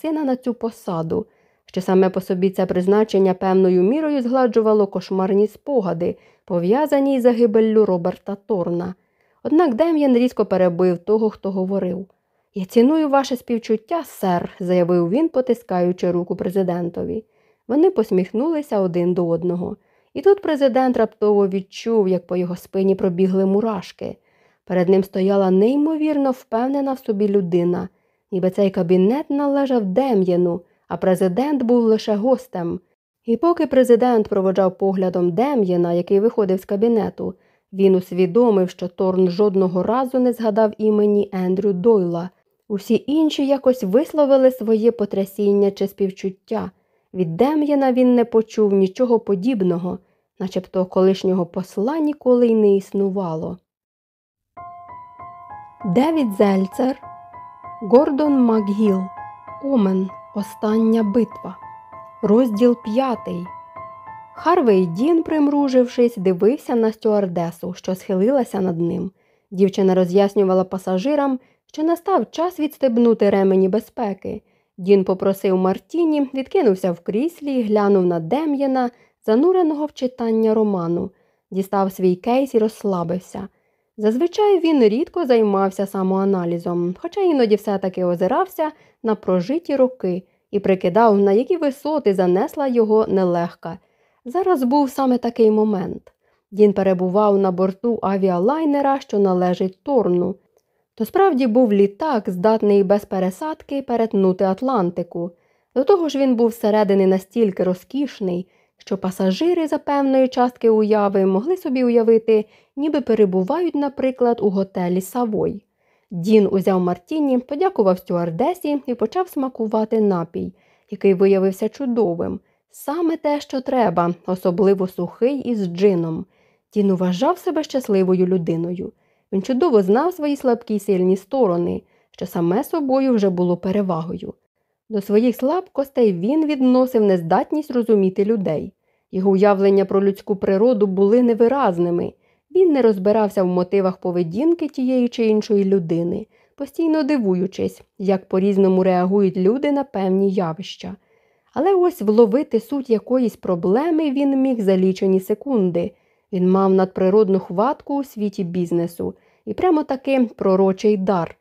сина на цю посаду, що саме по собі це призначення певною мірою згладжувало кошмарні спогади, пов'язані із загибеллю Роберта Торна. Однак Дем'ян різко перебив того, хто говорив. Я ціную ваше співчуття, сер, заявив він, потискаючи руку президентові. Вони посміхнулися один до одного. І тут президент раптово відчув, як по його спині пробігли мурашки. Перед ним стояла неймовірно впевнена в собі людина, ніби цей кабінет належав Дем'яну, а президент був лише гостем. І поки президент проводжав поглядом Дем'яна, який виходив з кабінету, він усвідомив, що Торн жодного разу не згадав імені Ендрю Дойла. Усі інші якось висловили своє потрясіння чи співчуття. Від Дем'яна він не почув нічого подібного, начебто колишнього посла ніколи й не існувало. Девід Зельцер, Гордон Макгіл, Омен. Остання битва. Розділ п'ятий. Харвей Дін, примружившись, дивився на стюардесу, що схилилася над ним. Дівчина роз'яснювала пасажирам, що настав час відстебнути ремені безпеки. Дін попросив Мартіні, відкинувся в кріслі і глянув на Дем'яна, зануреного в читання роману, дістав свій кейс і розслабився. Зазвичай він рідко займався самоаналізом, хоча іноді все-таки озирався на прожиті роки і прикидав, на які висоти занесла його нелегка. Зараз був саме такий момент. Він перебував на борту авіалайнера, що належить Торну. То справді був літак, здатний без пересадки перетнути Атлантику. До того ж він був всередини настільки розкішний, що пасажири за певної частки уяви могли собі уявити, ніби перебувають, наприклад, у готелі Савой. Дін узяв Мартіні, подякував стюардесі і почав смакувати напій, який виявився чудовим. Саме те, що треба, особливо сухий із джином. Дін вважав себе щасливою людиною. Він чудово знав свої слабкі й сильні сторони, що саме собою вже було перевагою. До своїх слабкостей він відносив нездатність розуміти людей. Його уявлення про людську природу були невиразними. Він не розбирався в мотивах поведінки тієї чи іншої людини, постійно дивуючись, як по різному реагують люди на певні явища. Але ось вловити суть якоїсь проблеми він міг за лічені секунди. Він мав надприродну хватку у світі бізнесу і прямо таки пророчий дар,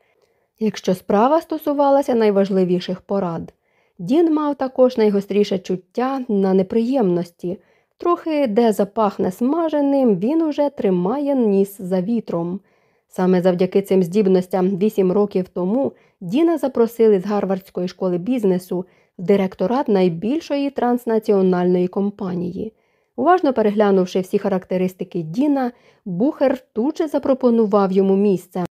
якщо справа стосувалася найважливіших порад. Дін мав також найгостріше чуття на неприємності. Трохи де запахне смаженим, він уже тримає ніс за вітром. Саме завдяки цим здібностям вісім років тому Діна запросили з Гарвардської школи бізнесу в директорат найбільшої транснаціональної компанії. Уважно переглянувши всі характеристики Діна, Бухер тут же запропонував йому місце.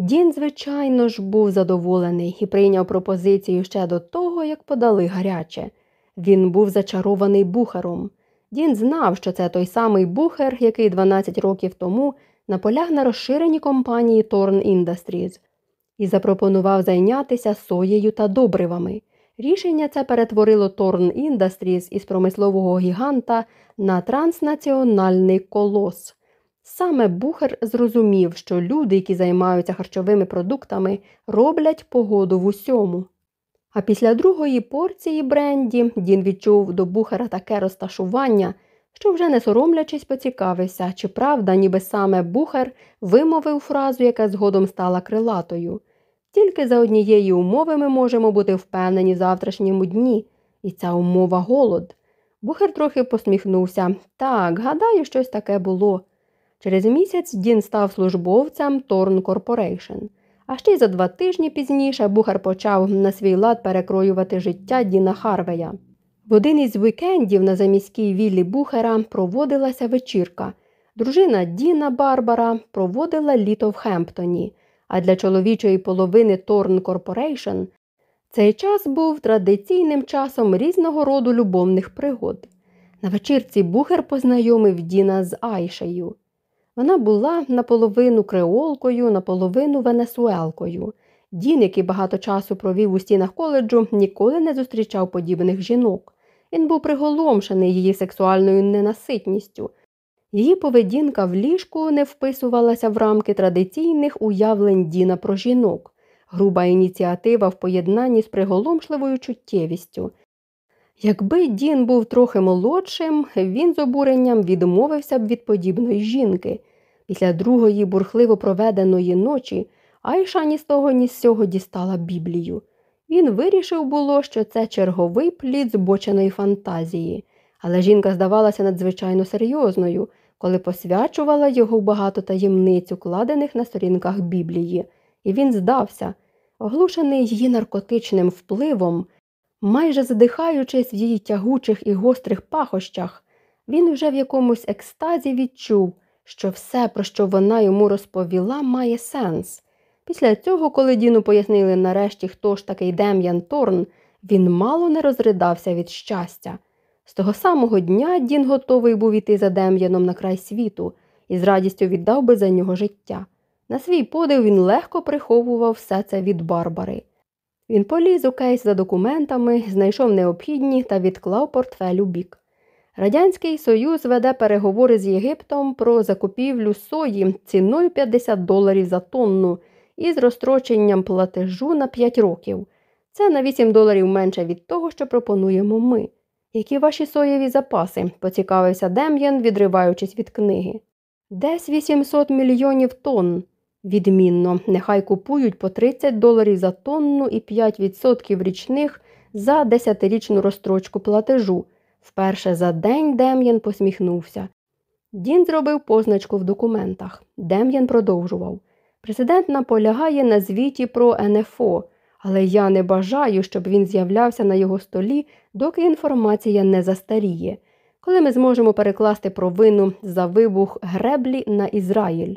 Дін, звичайно ж, був задоволений і прийняв пропозицію ще до того, як подали гаряче. Він був зачарований бухером. Дін знав, що це той самий бухер, який 12 років тому наполяг на розширенні компанії Torn Industries і запропонував зайнятися соєю та добривами. Рішення це перетворило Torn Industries із промислового гіганта на транснаціональний колос. Саме Бухер зрозумів, що люди, які займаються харчовими продуктами, роблять погоду в усьому. А після другої порції бренді Дін відчув до Бухера таке розташування, що вже не соромлячись поцікавився, чи правда, ніби саме Бухер вимовив фразу, яка згодом стала крилатою. Тільки за однієї умови ми можемо бути впевнені в завтрашньому дні, і ця умова голод. Бухер трохи посміхнувся. Так, гадаю, щось таке було. Через місяць Дін став службовцем Торн Корпорейшн. А ще за два тижні пізніше Бухер почав на свій лад перекроювати життя Діна Харвея. В один із вікендів на заміській віллі Бухера проводилася вечірка. Дружина Діна Барбара проводила літо в Хемптоні, а для чоловічої половини Торн Корпорейшн цей час був традиційним часом різного роду любовних пригод. На вечірці Бухер познайомив Діна з Айшею. Вона була наполовину креолкою, наполовину венесуелкою. Дін, який багато часу провів у стінах коледжу, ніколи не зустрічав подібних жінок. Він був приголомшений її сексуальною ненаситністю. Її поведінка в ліжку не вписувалася в рамки традиційних уявлень Діна про жінок. груба ініціатива в поєднанні з приголомшливою чуттєвістю. Якби Дін був трохи молодшим, він з обуренням відмовився б від подібної жінки. Після другої бурхливо проведеної ночі Айша ні з того, ні з сього дістала Біблію. Він вирішив було, що це черговий плід збоченої фантазії, але жінка здавалася надзвичайно серйозною, коли посвячувала його багато таємниць, укладених на сторінках Біблії, і він здався, оглушений її наркотичним впливом, майже задихаючись в її тягучих і гострих пахощах, він вже в якомусь екстазі відчув, що все, про що вона йому розповіла, має сенс. Після цього, коли Діну пояснили нарешті, хто ж такий Дем'ян Торн, він мало не розридався від щастя. З того самого дня Дін готовий був іти за Дем'яном на край світу і з радістю віддав би за нього життя. На свій подив він легко приховував все це від Барбари. Він поліз у кейс за документами, знайшов необхідні та відклав портфель у бік. Радянський Союз веде переговори з Єгиптом про закупівлю сої ціною 50 доларів за тонну із розстроченням платежу на 5 років. Це на 8 доларів менше від того, що пропонуємо ми. Які ваші соєві запаси? поцікавився Дем'ян, відриваючись від книги. Десь 800 мільйонів тонн. Відмінно, нехай купують по 30 доларів за тонну і 5% річних за 10-річну розстрочку платежу. Вперше за день Дем'ян посміхнувся. Дін зробив позначку в документах. Дем'ян продовжував. Президент наполягає на звіті про НФО, але я не бажаю, щоб він з'являвся на його столі, доки інформація не застаріє. Коли ми зможемо перекласти провину за вибух греблі на Ізраїль.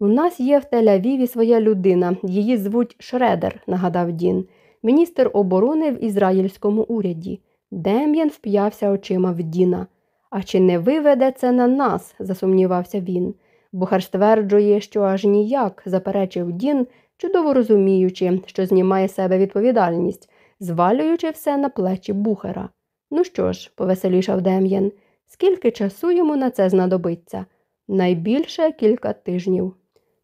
У нас є в Тель-Авіві своя людина, її звуть Шредер, нагадав Дін, міністр оборони в ізраїльському уряді. Дем'ян вп'явся очима в Діна. А чи не виведе це на нас? засумнівався він. Бухар стверджує, що аж ніяк, заперечив Дін, чудово розуміючи, що знімає себе відповідальність, звалюючи все на плечі бухера. Ну що ж, повеселішав Дем'ян, скільки часу йому на це знадобиться? Найбільше кілька тижнів.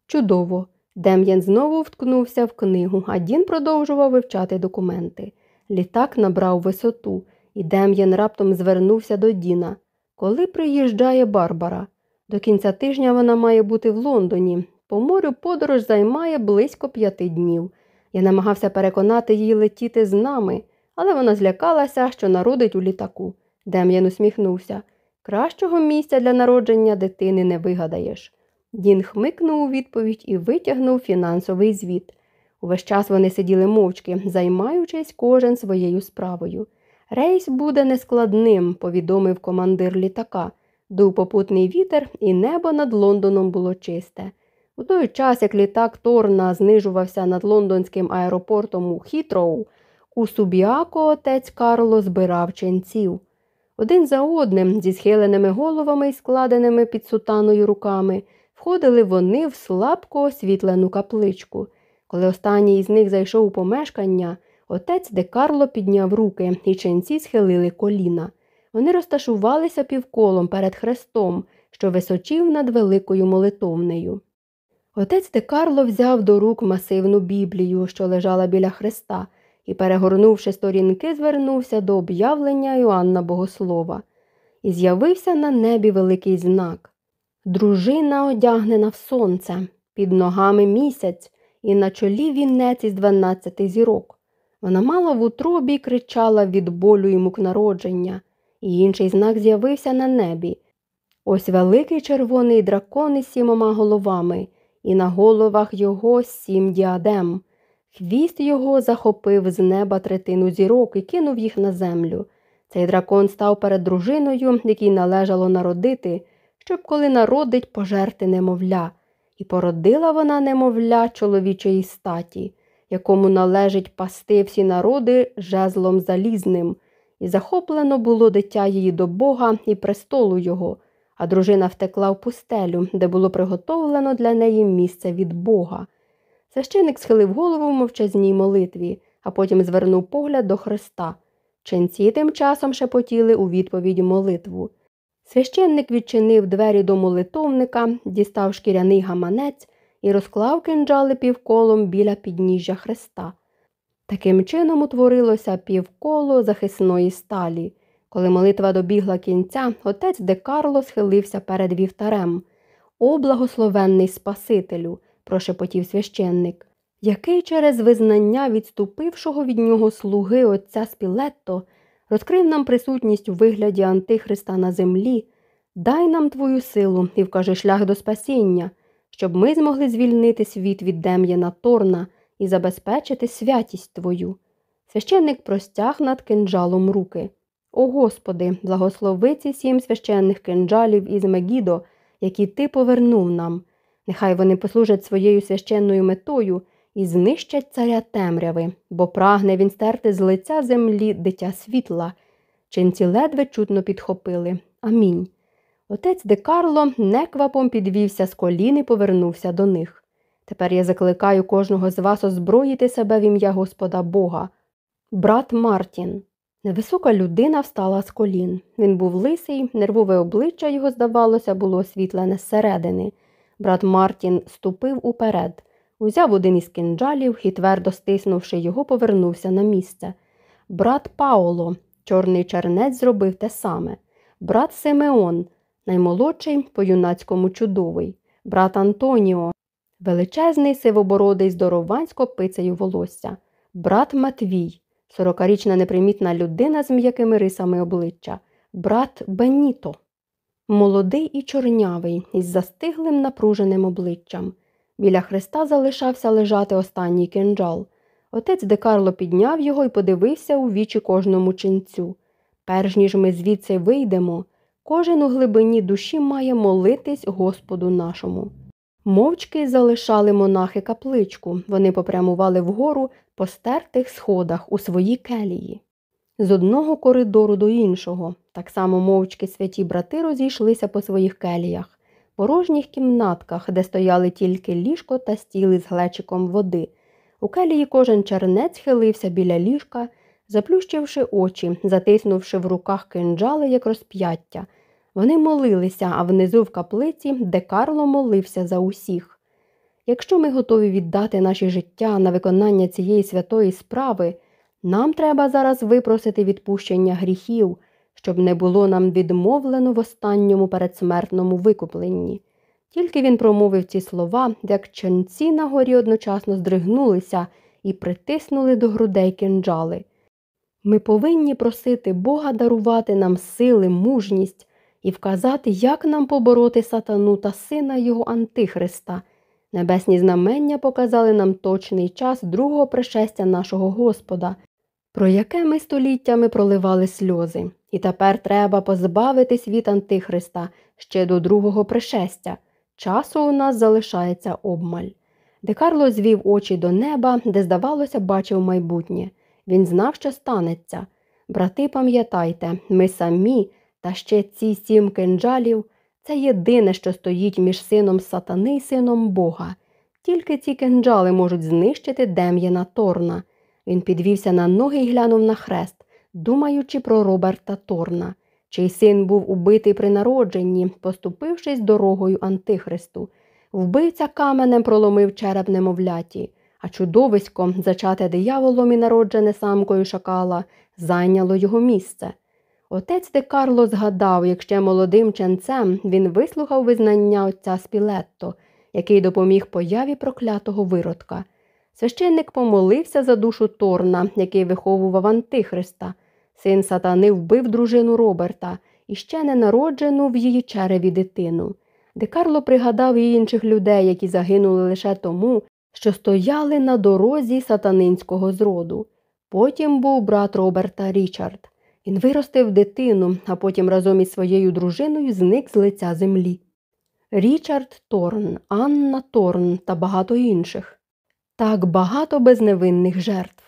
Чудово. Дем'ян знову вткнувся в книгу, а Дін продовжував вивчати документи. Літак набрав висоту, і Дем'ян раптом звернувся до Діна. Коли приїжджає Барбара? До кінця тижня вона має бути в Лондоні. По морю подорож займає близько п'яти днів. Я намагався переконати її летіти з нами, але вона злякалася, що народить у літаку. Дем'ян усміхнувся. Кращого місця для народження дитини не вигадаєш. Дін хмикнув у відповідь і витягнув фінансовий звіт. Увесь час вони сиділи мовчки, займаючись кожен своєю справою. Рейс буде нескладним, повідомив командир літака. Дув попутний вітер, і небо над Лондоном було чисте. У той час, як літак Торна знижувався над лондонським аеропортом у Хітроу, у Субіако отець Карло збирав ченців. Один за одним, зі схиленими головами і складеними під сутаною руками, входили вони в слабко освітлену капличку. Коли останній із них зайшов у помешкання, отець де Карло підняв руки, і ченці схилили коліна. Вони розташувалися півколом перед хрестом, що височив над великою молитовнею. Отець де Карло взяв до рук масивну біблію, що лежала біля хреста, і, перегорнувши сторінки, звернувся до об'явлення Іоанна Богослова. І з'явився на небі великий знак. Дружина одягнена в сонце, під ногами місяць, і на чолі вінець із дванадцяти зірок. Вона мала в утробі і кричала від болю і мук народження, і інший знак з'явився на небі. Ось великий червоний дракон із сімома головами, і на головах його сім діадем. Хвіст його захопив з неба третину зірок і кинув їх на землю. Цей дракон став перед дружиною, якій належало народити, щоб коли народить пожерти немовля, і породила вона немовля чоловічої статі, якому належить пасти всі народи жезлом залізним, і захоплено було дитя її до Бога і престолу його, а дружина втекла в пустелю, де було приготовлено для неї місце від Бога. Священик схилив голову в мовчазній молитві, а потім звернув погляд до Христа. Ченці тим часом шепотіли у відповідь молитву. Священник відчинив двері до молитовника, дістав шкіряний гаманець і розклав кинджали півколом біля підніжжя хреста. Таким чином утворилося півколо захисної сталі. Коли молитва добігла кінця, отець Де Карло схилився перед вівтарем. О, благословенний Спасителю, прошепотів священник, який через визнання відступившого від нього слуги отця Спілетто розкрив нам присутність у вигляді Антихриста на землі, дай нам твою силу і вкажи шлях до спасіння, щоб ми змогли звільнити світ від Дем'яна Торна і забезпечити святість Твою. Священник простяг над кинджалом руки. О Господи, благослови ці сім священних кинджалів із Мегідо, які Ти повернув нам. Нехай вони послужать своєю священною метою і знищать царя темряви, бо прагне він стерти з лиця землі дитя світла. Чинці ледве чутно підхопили. Амінь. Отець Де Карло неквапом підвівся з колін і повернувся до них. Тепер я закликаю кожного з вас озброїти себе в ім'я Господа Бога. Брат Мартін. Невисока людина встала з колін. Він був лисий, нервове обличчя його, здавалося, було освітлене зсередини. Брат Мартін ступив уперед, узяв один із кинджалів і, твердо стиснувши його, повернувся на місце. Брат Паоло, чорний чернець, зробив те саме. Брат Симеон, наймолодший по юнацькому чудовий, брат Антоніо, величезний сивобородий здоровансько пицею волосся, брат Матвій, сорокарічна непримітна людина з м'якими рисами обличчя, брат Беніто, молодий і чорнявий, із застиглим напруженим обличчям. Біля хреста залишався лежати останній кинджал. Отець Де Карло підняв його і подивився у вічі кожному ченцю. Перш ніж ми звідси вийдемо, кожен у глибині душі має молитись Господу нашому. Мовчки залишали монахи капличку, вони попрямували вгору по стертих сходах у свої келії. З одного коридору до іншого, так само мовчки святі брати розійшлися по своїх келіях, порожніх кімнатках, де стояли тільки ліжко та стіли з глечиком води. У келії кожен чернець хилився біля ліжка, заплющивши очі, затиснувши в руках кинджали, як розп'яття. Вони молилися, а внизу в каплиці, де Карло молився за усіх. Якщо ми готові віддати наші життя на виконання цієї святої справи, нам треба зараз випросити відпущення гріхів, щоб не було нам відмовлено в останньому передсмертному викупленні. Тільки він промовив ці слова, як ченці на горі одночасно здригнулися і притиснули до грудей кинджали. Ми повинні просити Бога дарувати нам сили, мужність і вказати, як нам побороти сатану та сина його Антихриста. Небесні знамення показали нам точний час другого пришестя нашого Господа, про яке ми століттями проливали сльози, і тепер треба позбавитись від Антихриста ще до другого пришестя. Часу у нас залишається обмаль. Декарло звів очі до неба, де, здавалося, бачив майбутнє. Він знав, що станеться. Брати, пам'ятайте, ми самі та ще ці сім кинджалів це єдине, що стоїть між сином сатани і сином Бога. Тільки ці кинджали можуть знищити Дем'яна Торна. Він підвівся на ноги і глянув на хрест, думаючи про Роберта Торна, чий син був убитий при народженні, поступившись дорогою Антихристу. Вбивця каменем проломив череп немовляті, а чудовисько, зачате дияволом і народжене самкою шакала, зайняло його місце. Отець де Карло згадав, як ще молодим ченцем він вислухав визнання отця Спілетто, який допоміг появі проклятого виродка. Священник помолився за душу Торна, який виховував Антихриста. Син сатани вбив дружину Роберта і ще не народжену в її череві дитину. Де Карло пригадав і інших людей, які загинули лише тому, що стояли на дорозі сатанинського зроду. Потім був брат Роберта Річард. Він виростив дитину, а потім разом із своєю дружиною зник з лиця землі. Річард Торн, Анна Торн та багато інших. Так багато безневинних жертв.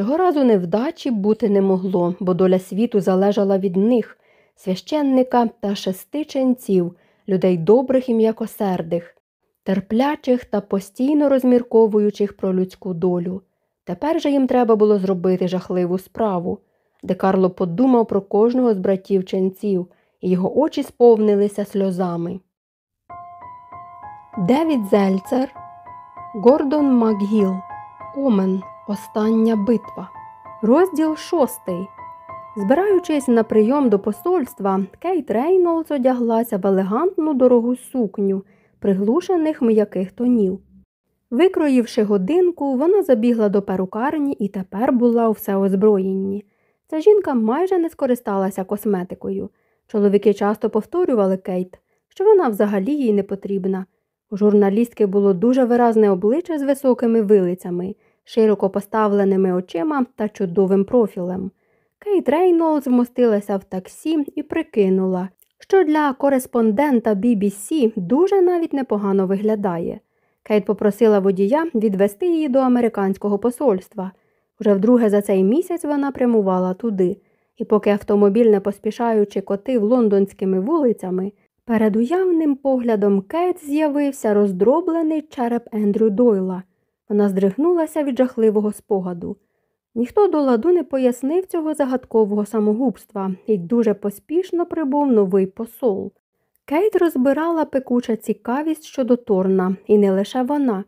Цього разу невдачі бути не могло, бо доля світу залежала від них, священника та шести ченців, людей добрих і м'якосердих, терплячих та постійно розмірковуючих про людську долю. Тепер же їм треба було зробити жахливу справу де Карло подумав про кожного з братів ченців, і його очі сповнилися сльозами. Девід Зельцер Гордон Макгіл. Омен. Остання битва. Розділ шостий. Збираючись на прийом до посольства, Кейт Рейнолдс одяглася в елегантну дорогу сукню, приглушених м'яких тонів. Викроївши годинку, вона забігла до перукарні і тепер була у всеозброєнні. Ця жінка майже не скористалася косметикою. Чоловіки часто повторювали Кейт, що вона взагалі їй не потрібна. У журналістки було дуже виразне обличчя з високими вилицями, широко поставленими очима та чудовим профілем. Кейт Рейнолдс вмостилася в таксі і прикинула, що для кореспондента BBC дуже навіть непогано виглядає. Кейт попросила водія відвезти її до американського посольства. Вже вдруге за цей місяць вона прямувала туди, і поки автомобіль, не поспішаючи котив лондонськими вулицями, перед уявним поглядом Кейт з'явився роздроблений череп Ендрю Дойла. Вона здригнулася від жахливого спогаду. Ніхто до ладу не пояснив цього загадкового самогубства, і дуже поспішно прибув новий посол. Кейт розбирала пекуча цікавість щодо Торна, і не лише вона.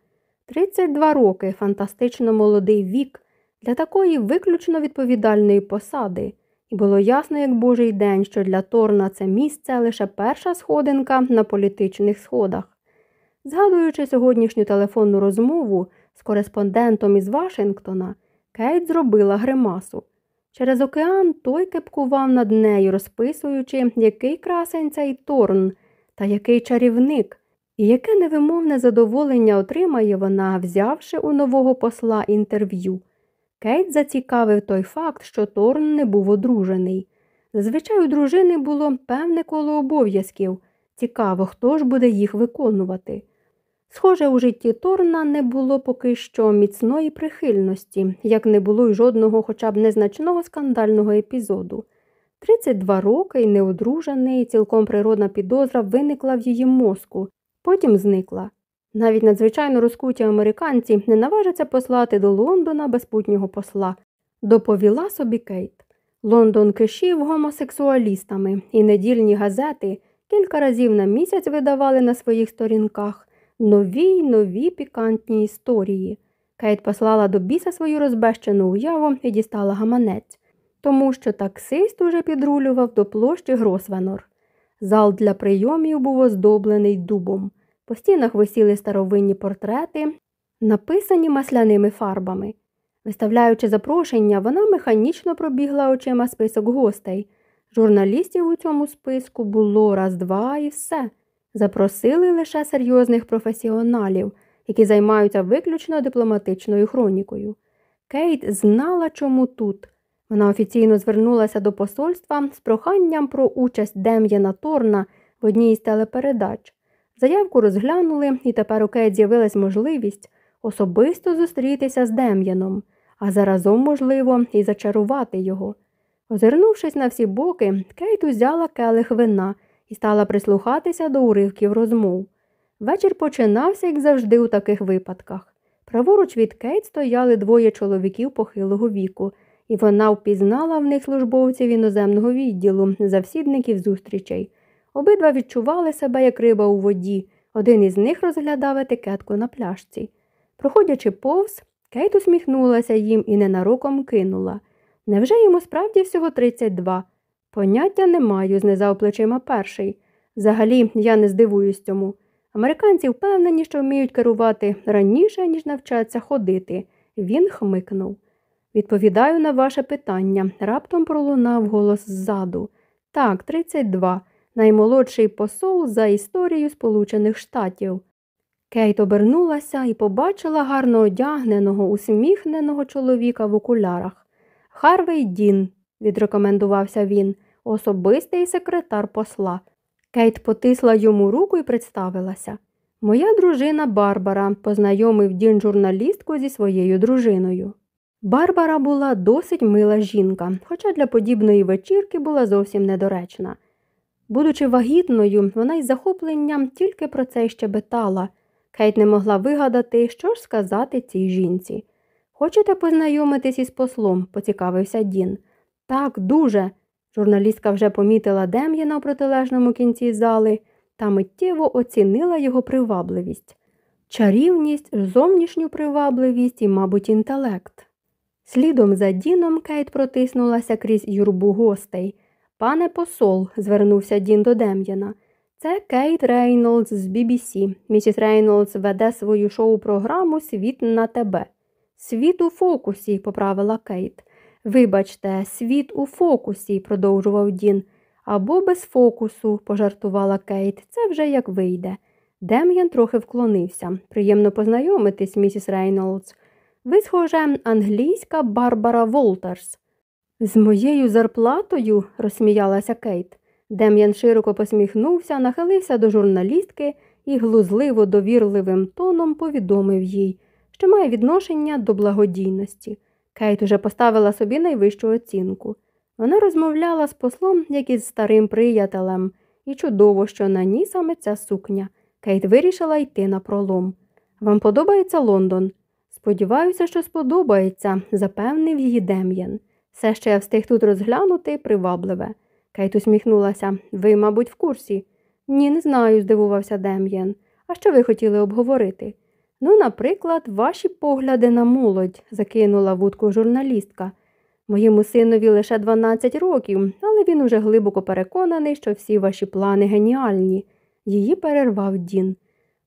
32 роки фантастично молодий вік для такої виключно відповідальної посади, і було ясно, як божий день, що для Торна це місце лише перша сходинка на політичних сходах. Згадуючи сьогоднішню телефонну розмову з кореспондентом із Вашингтона, Кейт зробила гримасу. Через океан той кепкував над нею, розписуючи, який красень цей Торн та який чарівник, і яке невимовне задоволення отримає вона, взявши у нового посла інтерв'ю. Кейт зацікавив той факт, що Торн не був одружений. Зазвичай у дружини було певне коло обов'язків. Цікаво, хто ж буде їх виконувати. Схоже, у житті Торна не було поки що міцної прихильності, як не було й жодного хоча б незначного скандального епізоду. 32 роки і неодружений, цілком природна підозра виникла в її мозку, потім зникла. Навіть надзвичайно розкуті американці не наважаться послати до Лондона безпутнього посла, доповіла собі Кейт. Лондон кишів гомосексуалістами, і недільні газети кілька разів на місяць видавали на своїх сторінках нові й нові пікантні історії. Кейт послала до біса свою розбещену уяву і дістала гаманець, тому що таксист уже підрулював до площі Гросвенор. Зал для прийомів був оздоблений дубом. По стінах висіли старовинні портрети, написані масляними фарбами. Виставляючи запрошення, вона механічно пробігла очима список гостей. Журналістів у цьому списку було раз два і все. Запросили лише серйозних професіоналів, які займаються виключно дипломатичною хронікою. Кейт знала, чому тут. Вона офіційно звернулася до посольства з проханням про участь Дем'яна Торна в одній із телепередач. Заявку розглянули, і тепер у Кейт з'явилась можливість особисто зустрітися з Дем'яном, а заразом, можливо, і зачарувати його. Озирнувшись на всі боки, Кейт узяла келих вина і стала прислухатися до уривків розмов. Вечір починався, як завжди, у таких випадках. Праворуч від Кейт стояли двоє чоловіків похилого віку, і вона впізнала в них службовців іноземного відділу, завсідників зустрічей. Обидва відчували себе, як риба у воді. Один із них розглядав етикетку на пляшці. Проходячи повз, Кейт усміхнулася їм і ненароком кинула. Невже йому справді всього 32? Поняття не маю, знизав плечима перший. Взагалі, я не здивуюсь цьому. Американці впевнені, що вміють керувати раніше, ніж навчаться ходити. Він хмикнув. Відповідаю на ваше питання. Раптом пролунав голос ззаду. Так, 32. Наймолодший посол за історію Сполучених Штатів. Кейт обернулася і побачила гарно одягненого, усміхненого чоловіка в окулярах. Харвей Дін, відрекомендувався він, особистий секретар посла. Кейт потисла йому руку і представилася. Моя дружина Барбара познайомив Дін журналістку зі своєю дружиною. Барбара була досить мила жінка, хоча для подібної вечірки була зовсім недоречна. Будучи вагітною, вона із захопленням тільки про це й щебетала. Кейт не могла вигадати, що ж сказати цій жінці. Хочете познайомитись із послом? поцікавився Дін. Так, дуже. Журналістка вже помітила Дем'яна у протилежному кінці зали та миттєво оцінила його привабливість. чарівність, зовнішню привабливість і, мабуть, інтелект. Слідом за Діном Кейт протиснулася крізь юрбу гостей. Пане посол, звернувся Дін до Дем'яна. Це Кейт Рейнолдс з BBC. Місіс Рейнолдс веде свою шоу-програму Світ на тебе. Світ у фокусі, поправила Кейт. Вибачте, світ у фокусі, продовжував Дін. Або без фокусу, пожартувала Кейт. Це вже як вийде. Дем'ян трохи вклонився. Приємно познайомитись, місіс Рейнолдс. Ви, схоже, англійська Барбара Волтерс. З моєю зарплатою, розсміялася Кейт. Дем'ян широко посміхнувся, нахилився до журналістки і глузливо довірливим тоном повідомив їй, що має відношення до благодійності. Кейт уже поставила собі найвищу оцінку. Вона розмовляла з послом, як із старим приятелем, і чудово, що на ній саме ця сукня. Кейт вирішила йти на пролом. Вам подобається Лондон? Сподіваюся, що сподобається, запевнив її Дем'ян. Все, що я встиг тут розглянути, привабливе. Кейт усміхнулася. Ви, мабуть, в курсі? Ні, не знаю, здивувався Дем'ян. А що ви хотіли обговорити? Ну, наприклад, ваші погляди на молодь, закинула вудку журналістка. Моєму синові лише 12 років, але він уже глибоко переконаний, що всі ваші плани геніальні. Її перервав Дін.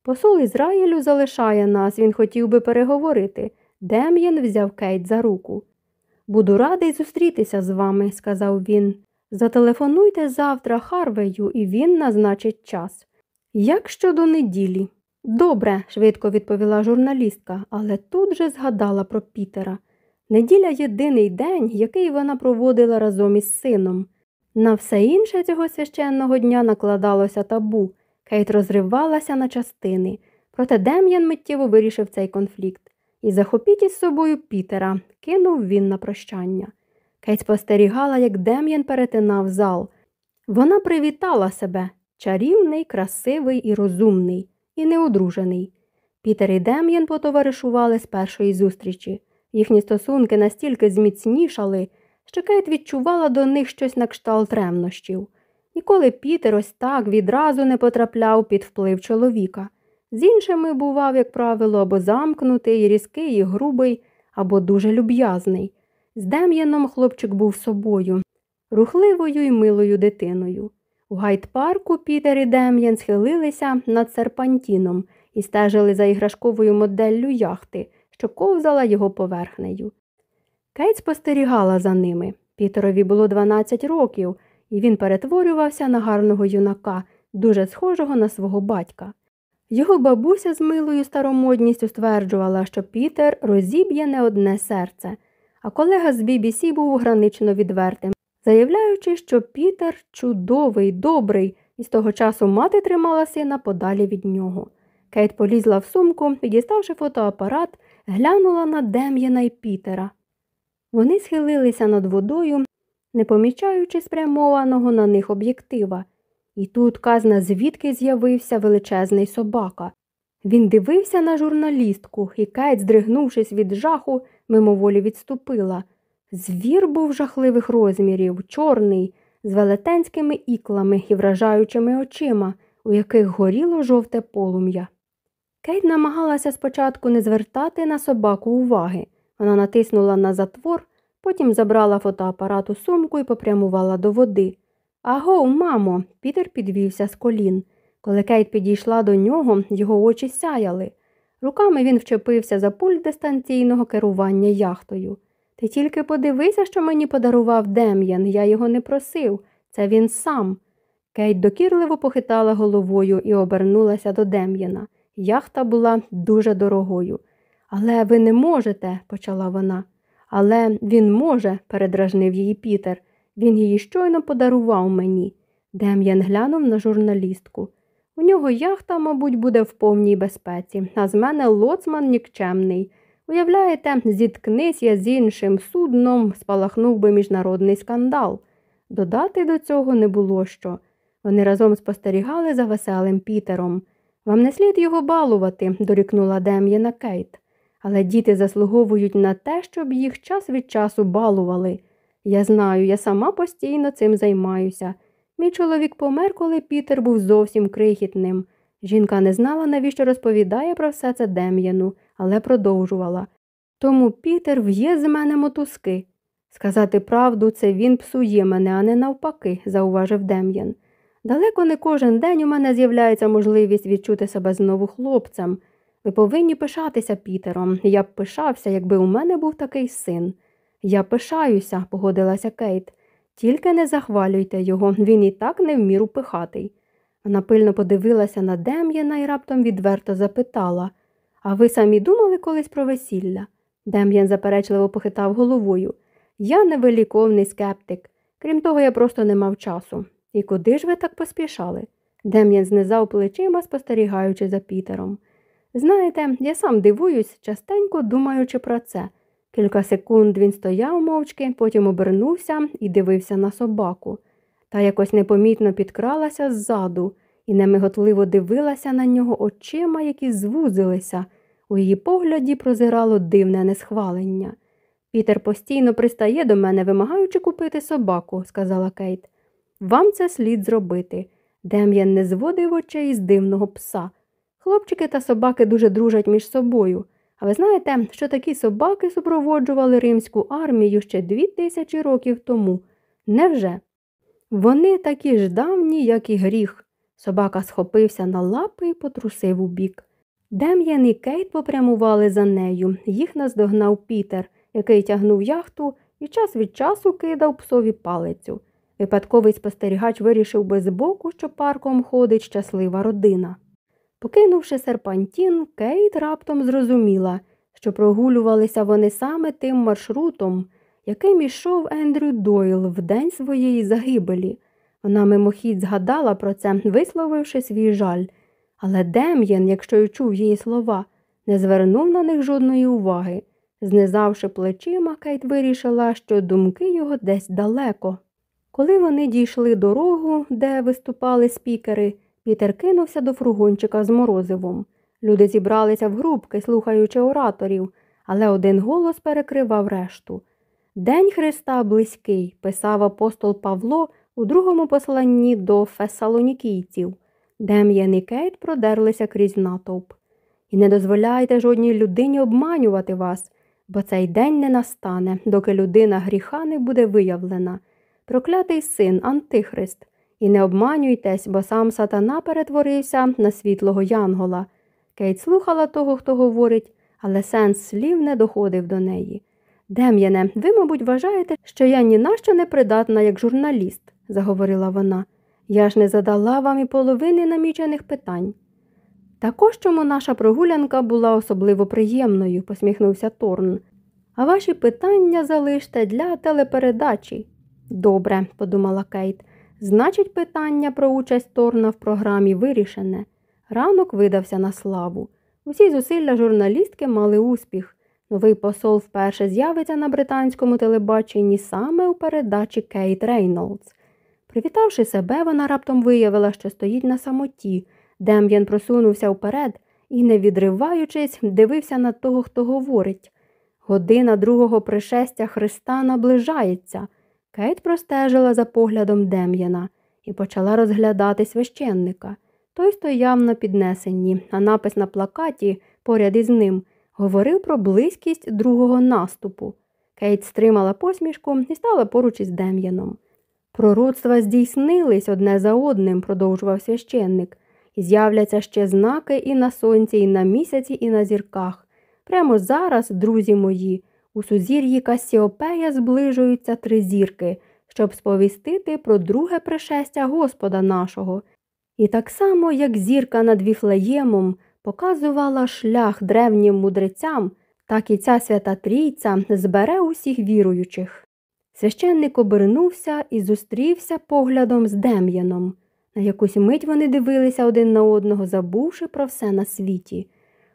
Посол Ізраїлю залишає нас, він хотів би переговорити. Дем'ян взяв Кейт за руку. Буду радий зустрітися з вами, сказав він. Зателефонуйте завтра Харвею, і він назначить час. Як щодо неділі? Добре, швидко відповіла журналістка, але тут же згадала про Пітера. Неділя єдиний день, який вона проводила разом із сином. На все інше цього священного дня накладалося табу. Кейт розривалася на частини, проте Дем'ян миттєво вирішив цей конфлікт. І захопіть із собою Пітера, кинув він на прощання. Кейт спостерігала, як Дем'ян перетинав зал. Вона привітала себе чарівний, красивий і розумний, і неодружений. Пітер і Дем'ян потоваришували з першої зустрічі. Їхні стосунки настільки зміцнішали, що Кейт відчувала до них щось на кшталт ревнощів. Ніколи Пітер ось так відразу не потрапляв під вплив чоловіка. З іншими бував, як правило, або замкнутий, різкий і грубий, або дуже люб'язний. З Дем'яном хлопчик був собою, рухливою і милою дитиною. У гайд-парку Пітер і Дем'ян схилилися над серпантіном і стежили за іграшковою моделлю яхти, що ковзала його поверхнею. Кейт спостерігала за ними. Пітерові було 12 років, і він перетворювався на гарного юнака, дуже схожого на свого батька. Його бабуся з милою старомодністю стверджувала, що Пітер розіб'є не одне серце, а колега з BBC був гранично відвертим, заявляючи, що Пітер чудовий, добрий, і з того часу мати тримала сина подалі від нього. Кейт полізла в сумку і, діставши фотоапарат, глянула на Дем'яна й Пітера. Вони схилилися над водою, не помічаючи спрямованого на них об'єктива. І тут казна звідки з'явився величезний собака. Він дивився на журналістку, і Кейт, здригнувшись від жаху, мимоволі відступила. Звір був жахливих розмірів, чорний, з велетенськими іклами і вражаючими очима, у яких горіло жовте полум'я. Кейт намагалася спочатку не звертати на собаку уваги. Вона натиснула на затвор, потім забрала фотоапарат у сумку і попрямувала до води. Аго, мамо, Пітер підвівся з колін. Коли Кейт підійшла до нього, його очі сяяли. Руками він вчепився за пульт дистанційного керування яхтою. Ти тільки подивися, що мені подарував Дем'ян, я його не просив, це він сам. Кейт докірливо похитала головою і обернулася до Дем'яна. Яхта була дуже дорогою. Але ви не можете, почала вона. Але він може, передражнив її Пітер. Він її щойно подарував мені. Дем'ян глянув на журналістку. У нього яхта, мабуть, буде в повній безпеці, а з мене лоцман нікчемний. Уявляєте, зіткнись я з іншим судном, спалахнув би міжнародний скандал. Додати до цього не було що. Вони разом спостерігали за веселим Пітером. Вам не слід його балувати, дорікнула Дем'яна Кейт. Але діти заслуговують на те, щоб їх час від часу балували. Я знаю, я сама постійно цим займаюся. Мій чоловік помер, коли Пітер був зовсім крихітним. Жінка не знала, навіщо розповідає про все це Дем'яну, але продовжувала. Тому Пітер в'є з мене мотузки. Сказати правду, це він псує мене, а не навпаки, зауважив Дем'ян. Далеко не кожен день у мене з'являється можливість відчути себе знову хлопцем. Ви повинні пишатися Пітером. Я б пишався, якби у мене був такий син. Я пишаюся, погодилася Кейт. Тільки не захвалюйте його, він і так не в міру пихатий. Вона пильно подивилася на Дем'яна і раптом відверто запитала А ви самі думали колись про весілля? Дем'ян заперечливо похитав головою. Я невеликовний скептик. Крім того, я просто не мав часу. І куди ж ви так поспішали? Дем'ян знизав плечима, спостерігаючи за Пітером. Знаєте, я сам дивуюсь, частенько думаючи про це. Кілька секунд він стояв мовчки, потім обернувся і дивився на собаку. Та якось непомітно підкралася ззаду і немиготливо дивилася на нього очима, які звузилися. У її погляді прозирало дивне несхвалення. Пітер постійно пристає до мене, вимагаючи купити собаку, сказала Кейт. Вам це слід зробити. Дем'ян не зводив очей з дивного пса. Хлопчики та собаки дуже дружать між собою. А ви знаєте, що такі собаки супроводжували римську армію ще дві тисячі років тому? Невже? Вони такі ж давні, як і гріх. Собака схопився на лапи і потрусив убік. Дем'ян і Кейт попрямували за нею. Їх наздогнав Пітер, який тягнув яхту і час від часу кидав псові палицю. Випадковий спостерігач вирішив би збоку, що парком ходить щаслива родина. Покинувши серпантін, Кейт раптом зрозуміла, що прогулювалися вони саме тим маршрутом, яким ішов Ендрю Дойл в день своєї загибелі. Вона мимохідь згадала про це, висловивши свій жаль. Але Дем'ян, якщо й чув її слова, не звернув на них жодної уваги. Знизавши плечима, Кейт вирішила, що думки його десь далеко. Коли вони дійшли дорогу, де виступали спікери, Пітер кинувся до фургончика з морозивом. Люди зібралися в групки, слухаючи ораторів, але один голос перекривав решту. День Христа близький, писав апостол Павло у другому посланні до фесалонікійців. Дем'ян і Кейт продерлися крізь натовп. І не дозволяйте жодній людині обманювати вас, бо цей день не настане, доки людина гріха не буде виявлена. Проклятий син, Антихрист. І не обманюйтесь, бо сам сатана перетворився на світлого янгола. Кейт слухала того, хто говорить, але сенс слів не доходив до неї. Дем'яне, ви, мабуть, вважаєте, що я ні на що не придатна як журналіст, заговорила вона. Я ж не задала вам і половини намічених питань. Також чому наша прогулянка була особливо приємною, посміхнувся Торн. А ваші питання залиште для телепередачі. Добре, подумала Кейт. Значить, питання про участь Торна в програмі вирішене. Ранок видався на славу. Усі зусилля журналістки мали успіх. Новий посол вперше з'явиться на британському телебаченні саме у передачі Кейт Рейнолдс. Привітавши себе, вона раптом виявила, що стоїть на самоті. Дем'ян просунувся вперед і, не відриваючись, дивився на того, хто говорить. Година другого пришестя Христа наближається. Кейт простежила за поглядом Дем'яна і почала розглядати священника. Той стояв на піднесенні, а напис на плакаті поряд із ним говорив про близькість другого наступу. Кейт стримала посмішку і стала поруч із Дем'яном. Пророцтва здійснились одне за одним, продовжував священник, з'являться ще знаки і на сонці, і на місяці, і на зірках. Прямо зараз, друзі мої, у сузір'ї Касіопея зближуються три зірки, щоб сповістити про друге пришестя Господа нашого. І так само, як зірка над Віфлеємом показувала шлях древнім мудрецям, так і ця свята трійця збере усіх віруючих. Священник обернувся і зустрівся поглядом з Дем'яном. На якусь мить вони дивилися один на одного, забувши про все на світі.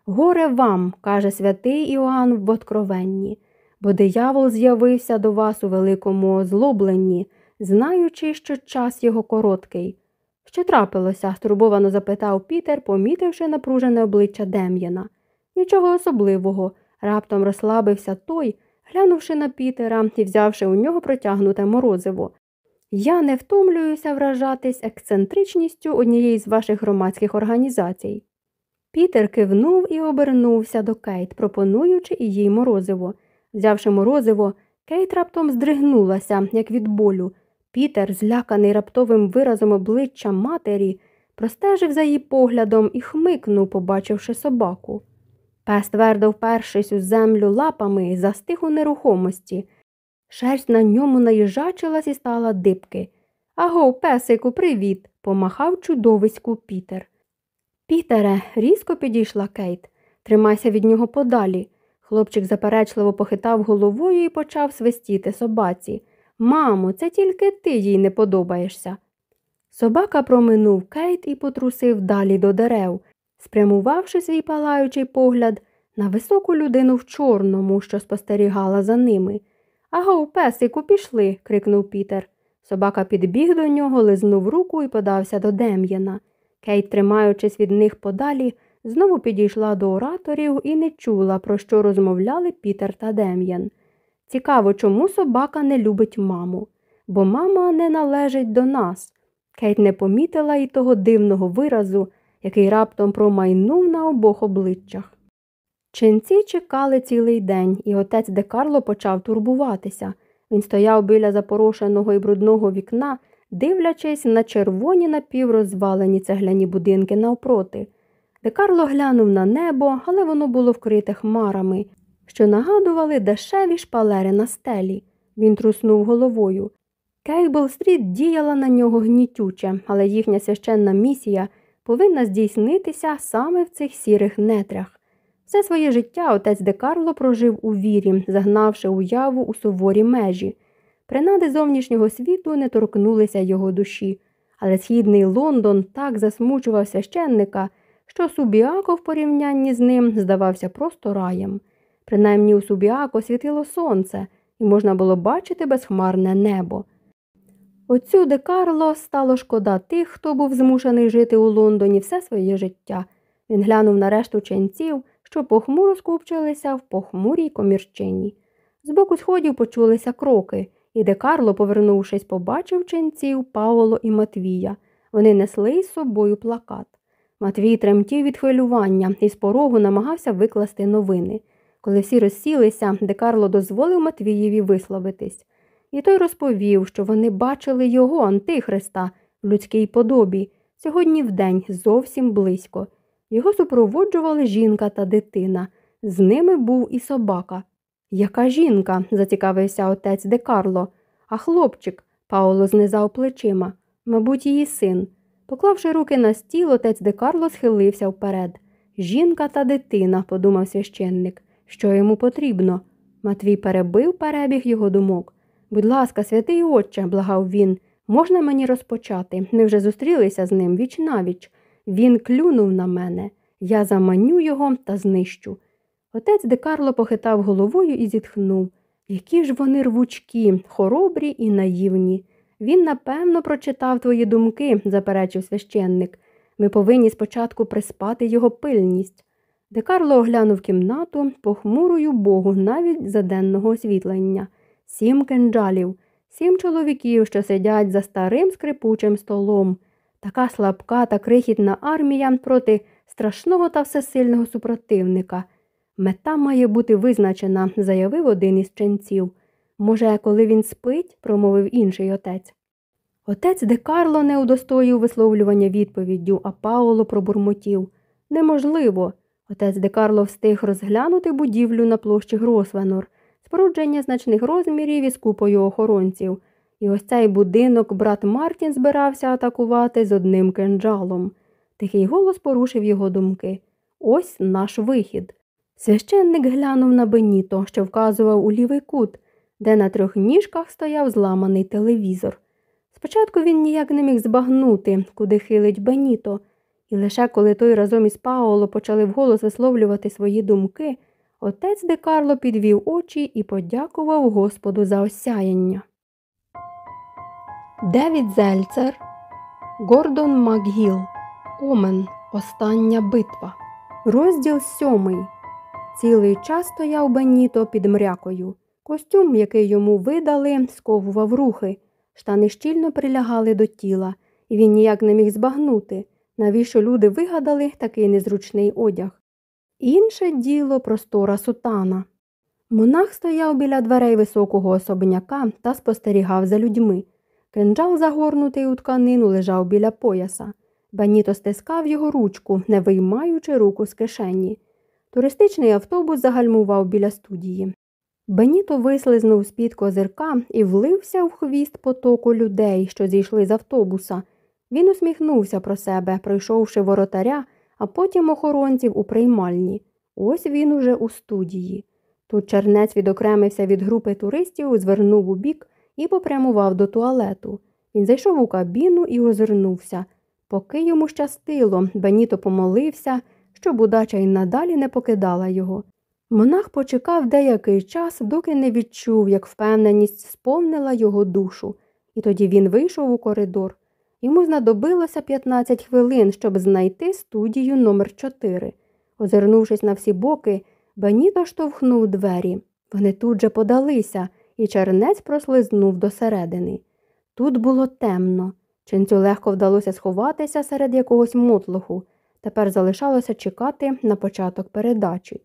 Горе вам, каже святий Іоанн в Откровенні бо диявол з'явився до вас у великому озлобленні, знаючи, що час його короткий. Що трапилося? стурбовано запитав Пітер, помітивши напружене обличчя Дем'яна. Нічого особливого. Раптом розслабився той, глянувши на Пітера і взявши у нього протягнуте морозиво. Я не втомлююся вражатись ексцентричністю однієї з ваших громадських організацій. Пітер кивнув і обернувся до Кейт, пропонуючи їй морозиво. Взявши морозиво, Кейт раптом здригнулася, як від болю. Пітер, зляканий раптовим виразом обличчя матері, простежив за її поглядом і хмикнув, побачивши собаку. Пес твердо впершись у землю лапами, застиг у нерухомості. Шерсть на ньому наїжачилась і стала дибки. Агов, песику, привіт, помахав чудовиську Пітер. Пітере, різко підійшла Кейт. Тримайся від нього подалі. Хлопчик заперечливо похитав головою і почав свистіти собаці. Мамо, це тільки ти їй не подобаєшся. Собака проминув Кейт і потрусив далі до дерев, спрямувавши свій палаючий погляд на високу людину в чорному, що спостерігала за ними. Агов, песику, пішли, крикнув Пітер. Собака підбіг до нього, лизнув руку і подався до Дем'яна. Кейт, тримаючись від них подалі, знову підійшла до ораторів і не чула, про що розмовляли Пітер та Дем'ян. Цікаво, чому собака не любить маму, бо мама не належить до нас. Кейт не помітила і того дивного виразу, який раптом промайнув на обох обличчях. Ченці чекали цілий день, і отець Декарло почав турбуватися. Він стояв біля запорошеного і брудного вікна, дивлячись на червоні напіврозвалені цегляні будинки навпроти. Декарло глянув на небо, але воно було вкрите хмарами, що нагадували дешеві шпалери на стелі. Він труснув головою. Кейбл-стріт діяла на нього гнітюче, але їхня священна місія повинна здійснитися саме в цих сірих нетрях. Все своє життя отець Декарло прожив у вірі, загнавши уяву у суворі межі. Принади зовнішнього світу не торкнулися його душі, але східний Лондон так засмучував священника, що Субіако в порівнянні з ним здавався просто раєм. Принаймні у Субіако світило сонце, і можна було бачити безхмарне небо. Отцю де Карло стало шкода тих, хто був змушений жити у Лондоні все своє життя. Він глянув на решту ченців, що похмуро скупчилися в похмурій комірчині. З боку сходів почулися кроки, і де Карло, повернувшись, побачив ченців Павло і Матвія. Вони несли із собою плакат. Матвій тремтів від хвилювання і з порогу намагався викласти новини. Коли всі розсілися, де Карло дозволив Матвієві висловитись. І той розповів, що вони бачили його, Антихриста, в людській подобі, сьогодні вдень зовсім близько. Його супроводжували жінка та дитина. З ними був і собака. Яка жінка? зацікавився отець де Карло. А хлопчик, Пауло знизав плечима, мабуть, її син. Поклавши руки на стіл, отець де Карло схилився вперед. Жінка та дитина, подумав священник, що йому потрібно. Матвій перебив перебіг його думок. Будь ласка, святий отче, благав він, можна мені розпочати? Ми вже зустрілися з ним віч навіч. Він клюнув на мене, я заманю його та знищу. Отець Декарло похитав головою і зітхнув. Які ж вони рвучкі, хоробрі і наївні. Він, напевно, прочитав твої думки, заперечив священник. Ми повинні спочатку приспати його пильність. Декарло оглянув кімнату похмурою богу навіть за денного освітлення, сім кинджалів, сім чоловіків, що сидять за старим скрипучим столом. Така слабка та крихітна армія проти страшного та всесильного супротивника. Мета має бути визначена, заявив один із ченців. Може, коли він спить, промовив інший отець. Отець де Карло не удостоїв висловлювання відповіддю, а Пауло пробурмотів. Неможливо. Отець де Карло встиг розглянути будівлю на площі Гросвенор, спорудження значних розмірів із купою охоронців. І ось цей будинок брат Мартін збирався атакувати з одним кинджалом. Тихий голос порушив його думки. Ось наш вихід. Священник глянув на Беніто, що вказував у лівий кут, де на трьох ніжках стояв зламаний телевізор. Спочатку він ніяк не міг збагнути, куди хилить Беніто, і лише коли той разом із Паоло почали вголос висловлювати свої думки, отець де Карло підвів очі і подякував Господу за осяяння. Девід Зельцер, Гордон Макгіл, Омен. Остання битва. Розділ сьомий. Цілий час стояв Беніто під мрякою. Костюм, який йому видали, сковував рухи. Штани щільно прилягали до тіла, і він ніяк не міг збагнути, навіщо люди вигадали такий незручний одяг. Інше діло простора сутана. Монах стояв біля дверей високого особняка та спостерігав за людьми. Кинджал, загорнутий у тканину, лежав біля пояса. Баніто стискав його ручку, не виймаючи руку з кишені. Туристичний автобус загальмував біля студії. Беніто вислизнув з під козирка і влився в хвіст потоку людей, що зійшли з автобуса. Він усміхнувся про себе, пройшовши воротаря, а потім охоронців у приймальні. Ось він уже у студії. Тут чернець відокремився від групи туристів, звернув у бік і попрямував до туалету. Він зайшов у кабіну і озирнувся. Поки йому щастило, Беніто помолився, щоб удача й надалі не покидала його. Монах почекав деякий час, доки не відчув, як впевненість сповнила його душу, і тоді він вийшов у коридор. Йому знадобилося 15 хвилин, щоб знайти студію номер 4 Озирнувшись на всі боки, Беніто штовхнув двері. Вони тут же подалися, і чернець прослизнув досередини. Тут було темно. Чинцю легко вдалося сховатися серед якогось мотлоху. Тепер залишалося чекати на початок передачі.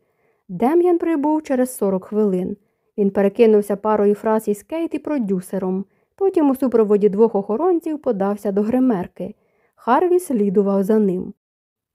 Дем'ян прибув через 40 хвилин. Він перекинувся парою фраз із Кейт і продюсером. Потім у супроводі двох охоронців подався до гримерки. Харві слідував за ним.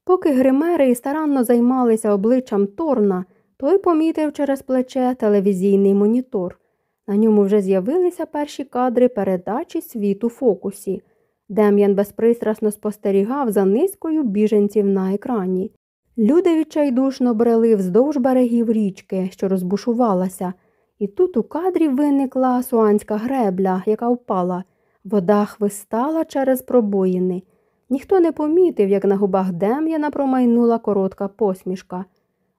Поки гримери старанно займалися обличчям Торна, той помітив через плече телевізійний монітор. На ньому вже з'явилися перші кадри передачі світу фокусі. Дем'ян безпристрасно спостерігав за низкою біженців на екрані. Люди відчайдушно брели вздовж берегів річки, що розбушувалася, і тут у кадрі виникла суанська гребля, яка впала. Вода хвистала через пробоїни. Ніхто не помітив, як на губах Дем'яна промайнула коротка посмішка.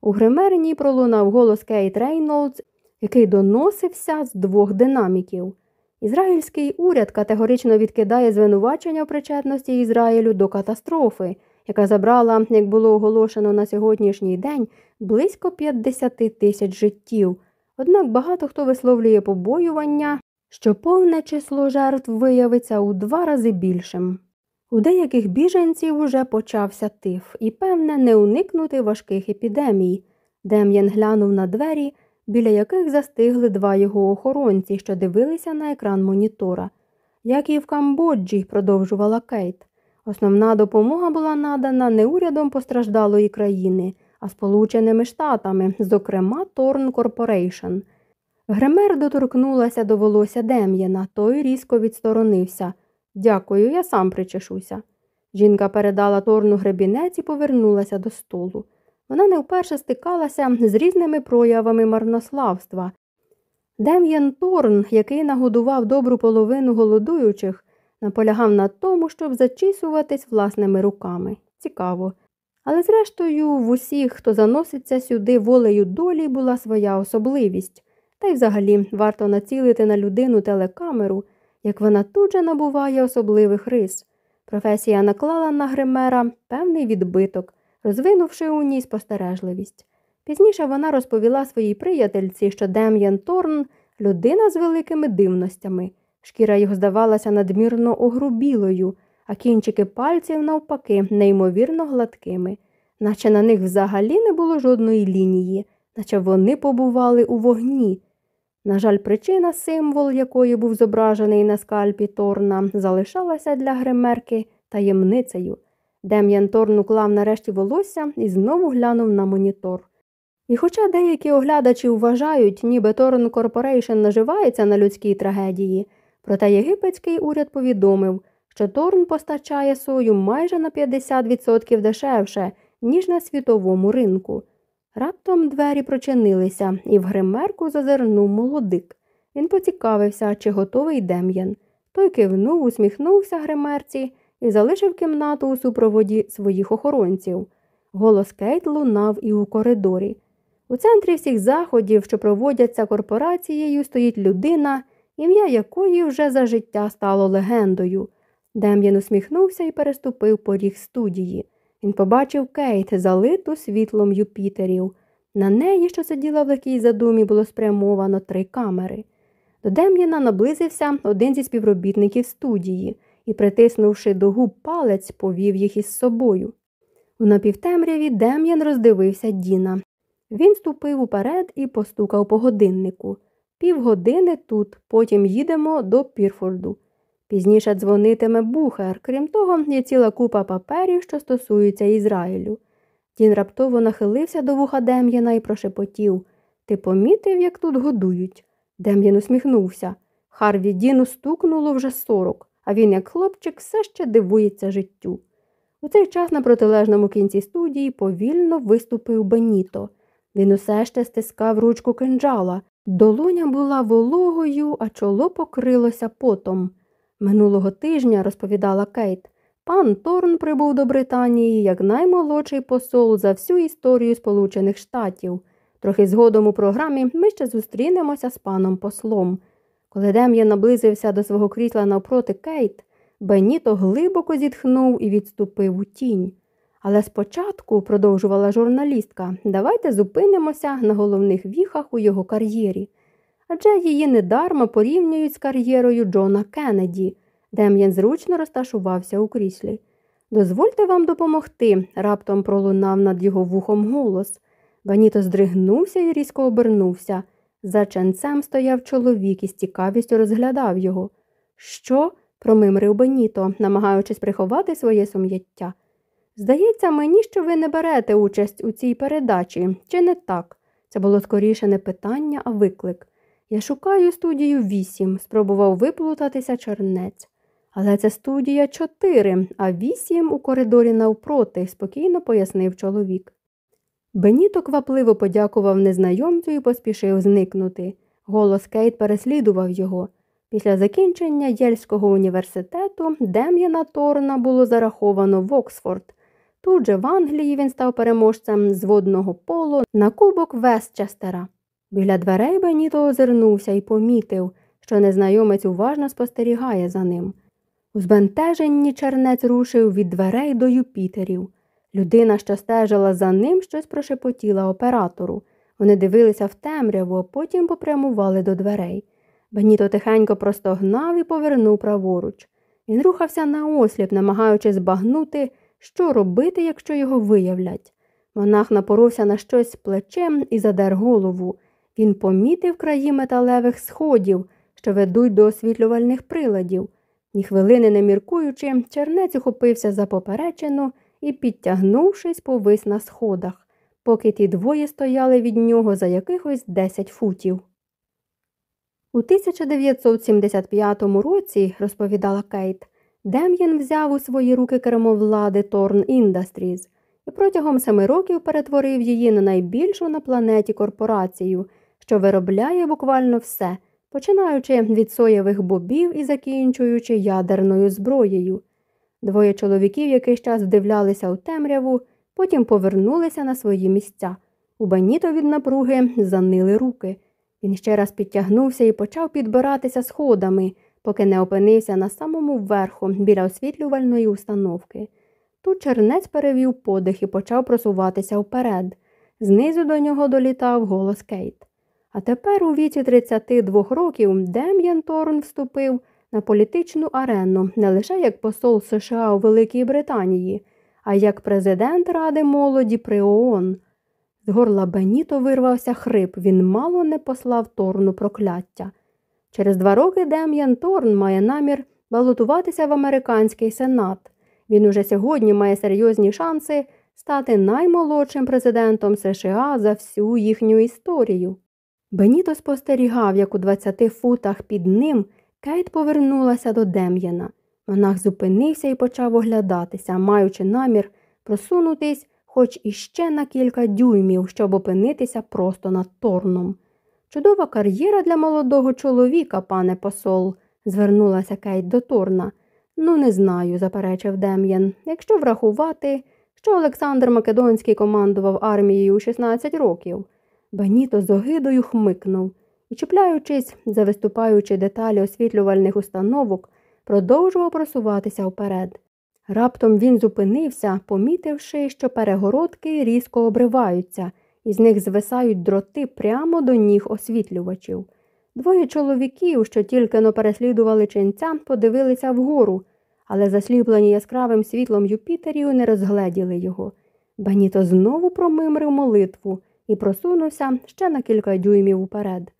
У гримерні пролунав голос Кейт Рейнолдс, який доносився з двох динаміків. Ізраїльський уряд категорично відкидає звинувачення в причетності Ізраїлю до катастрофи, яка забрала, як було оголошено на сьогоднішній день, близько 50 тисяч життів. Однак багато хто висловлює побоювання, що повне число жертв виявиться у два рази більшим. У деяких біженців уже почався тиф, і, певне, не уникнути важких епідемій. Дем'ян глянув на двері, біля яких застигли два його охоронці, що дивилися на екран монітора. Як і в Камбоджі, продовжувала Кейт. Основна допомога була надана не урядом постраждалої країни, а Сполученими Штатами, зокрема Торн Корпорейшн. Гремер доторкнулася до волосся Дем'яна, той різко відсторонився. Дякую, я сам причешуся. Жінка передала Торну гребінець і повернулася до столу. Вона не вперше стикалася з різними проявами марнославства. Дем'ян Торн, який нагодував добру половину голодуючих, наполягав на тому, щоб зачісуватись власними руками. Цікаво. Але, зрештою, в усіх, хто заноситься сюди волею долі, була своя особливість, та й взагалі варто націлити на людину телекамеру як вона тут же набуває особливих рис. Професія наклала на гримера певний відбиток, розвинувши у ній спостережливість. Пізніше вона розповіла своїй приятельці, що Дем'ян Торн людина з великими дивностями. Шкіра його здавалася надмірно огрубілою, а кінчики пальців, навпаки, неймовірно гладкими, наче на них взагалі не було жодної лінії, наче вони побували у вогні. На жаль, причина, символ якої був зображений на скальпі Торна, залишалася для гримерки таємницею. Дем'ян Торн уклав нарешті волосся і знову глянув на монітор. І хоча деякі оглядачі вважають, ніби Торн Корпорейшн наживається на людській трагедії, проте єгипетський уряд повідомив, що Торн постачає сою майже на 50% дешевше, ніж на світовому ринку. Раптом двері прочинилися, і в гримерку зазирнув молодик. Він поцікавився, чи готовий Дем'ян. Той кивнув, усміхнувся гримерці і залишив кімнату у супроводі своїх охоронців. Голос Кейт лунав і у коридорі. У центрі всіх заходів, що проводяться корпорацією, стоїть людина, ім'я якої вже за життя стало легендою. Дем'ян усміхнувся і переступив поріг студії. Він побачив Кейт, залиту світлом Юпітерів. На неї, що сиділа в легкій задумі, було спрямовано три камери. До Дем'яна наблизився один зі співробітників студії і, притиснувши до губ палець, повів їх із собою. У напівтемряві Дем'ян роздивився Діна. Він ступив уперед і постукав по годиннику. Півгодини тут, потім їдемо до Пірфорду. Пізніше дзвонитиме бухер, крім того, є ціла купа паперів, що стосуються Ізраїлю. Дін раптово нахилився до вуха Дем'яна і прошепотів Ти помітив, як тут годують? Дем'ян усміхнувся. Харві Діну стукнуло вже сорок, а він, як хлопчик, все ще дивується життю. У цей час на протилежному кінці студії повільно виступив Беніто. Він усе ще стискав ручку кинджала. Долоня була вологою, а чоло покрилося потом. Минулого тижня, розповідала Кейт, пан Торн прибув до Британії як наймолодший посол за всю історію Сполучених Штатів. Трохи згодом у програмі ми ще зустрінемося з паном послом. Коли Дем'ян наблизився до свого крісла навпроти Кейт, Беніто глибоко зітхнув і відступив у тінь. Але спочатку, продовжувала журналістка, давайте зупинимося на головних віхах у його кар'єрі. Адже її недарма порівнюють з кар'єрою Джона Кеннеді, Дем'ян зручно розташувався у кріслі. Дозвольте вам допомогти, раптом пролунав над його вухом голос. Баніто здригнувся і різко обернувся. За ченцем стояв чоловік і з цікавістю розглядав його. Що? промимрив Беніто, намагаючись приховати своє сум'яття. Здається мені, що ви не берете участь у цій передачі, чи не так? Це було скоріше не питання, а виклик. Я шукаю студію вісім, спробував виплутатися чернець. Але це студія чотири, а вісім у коридорі навпроти, спокійно пояснив чоловік. Беніто квапливо подякував незнайомцю і поспішив зникнути. Голос Кейт переслідував його. Після закінчення Єльського університету Дем'яна Торна було зараховано в Оксфорд. Тут же в Англії він став переможцем з водного полу на кубок Вестчестера. Біля дверей Беніто озирнувся і помітив, що незнайомець уважно спостерігає за ним. У збентеженні чернець рушив від дверей до Юпітерів. Людина, що стежила за ним, щось прошепотіла оператору. Вони дивилися в темряву, а потім попрямували до дверей. Беніто тихенько простогнав і повернув праворуч. Він рухався наосліп, намагаючись збагнути, що робити, якщо його виявлять. Монах напоровся на щось плечем і задер голову. Він помітив краї металевих сходів, що ведуть до освітлювальних приладів. Ні хвилини не міркуючи, чернець ухопився за поперечину і, підтягнувшись, повис на сходах, поки ті двоє стояли від нього за якихось 10 футів. У 1975 році, розповідала Кейт, Дем'ян взяв у свої руки кермо влади Торн Industries і протягом семи років перетворив її на найбільшу на планеті корпорацію, що виробляє буквально все починаючи від соєвих бобів і закінчуючи ядерною зброєю. Двоє чоловіків якийсь час вдивлялися у темряву, потім повернулися на свої місця. У баніто від напруги занили руки. Він ще раз підтягнувся і почав підбиратися сходами, поки не опинився на самому верху біля освітлювальної установки. Тут чернець перевів подих і почав просуватися вперед. Знизу до нього долітав голос Кейт. А тепер у віці 32 років Дем'ян Торн вступив на політичну арену не лише як посол США у Великій Британії, а як президент Ради молоді при ООН. З горла Беніто вирвався хрип, він мало не послав Торну прокляття. Через два роки Дем'ян Торн має намір балотуватися в американський сенат. Він уже сьогодні має серйозні шанси стати наймолодшим президентом США за всю їхню історію. Беніто спостерігав, як у 20 футах під ним Кейт повернулася до Дем'яна. Монах зупинився і почав оглядатися, маючи намір просунутись хоч іще на кілька дюймів, щоб опинитися просто над торном. Чудова кар'єра для молодого чоловіка, пане посол, звернулася Кейт до Торна. Ну, не знаю, заперечив Дем'ян. Якщо врахувати, що Олександр Македонський командував армією у 16 років. Баніто з огидою хмикнув і, чіпляючись за виступаючі деталі освітлювальних установок, продовжував просуватися вперед. Раптом він зупинився, помітивши, що перегородки різко обриваються, і з них звисають дроти прямо до ніг освітлювачів. Двоє чоловіків, що тільки но переслідували ченця, подивилися вгору, але засліплені яскравим світлом Юпітерію не розгледіли його. Беніто знову промимрив молитву і просунувся ще на кілька дюймів уперед.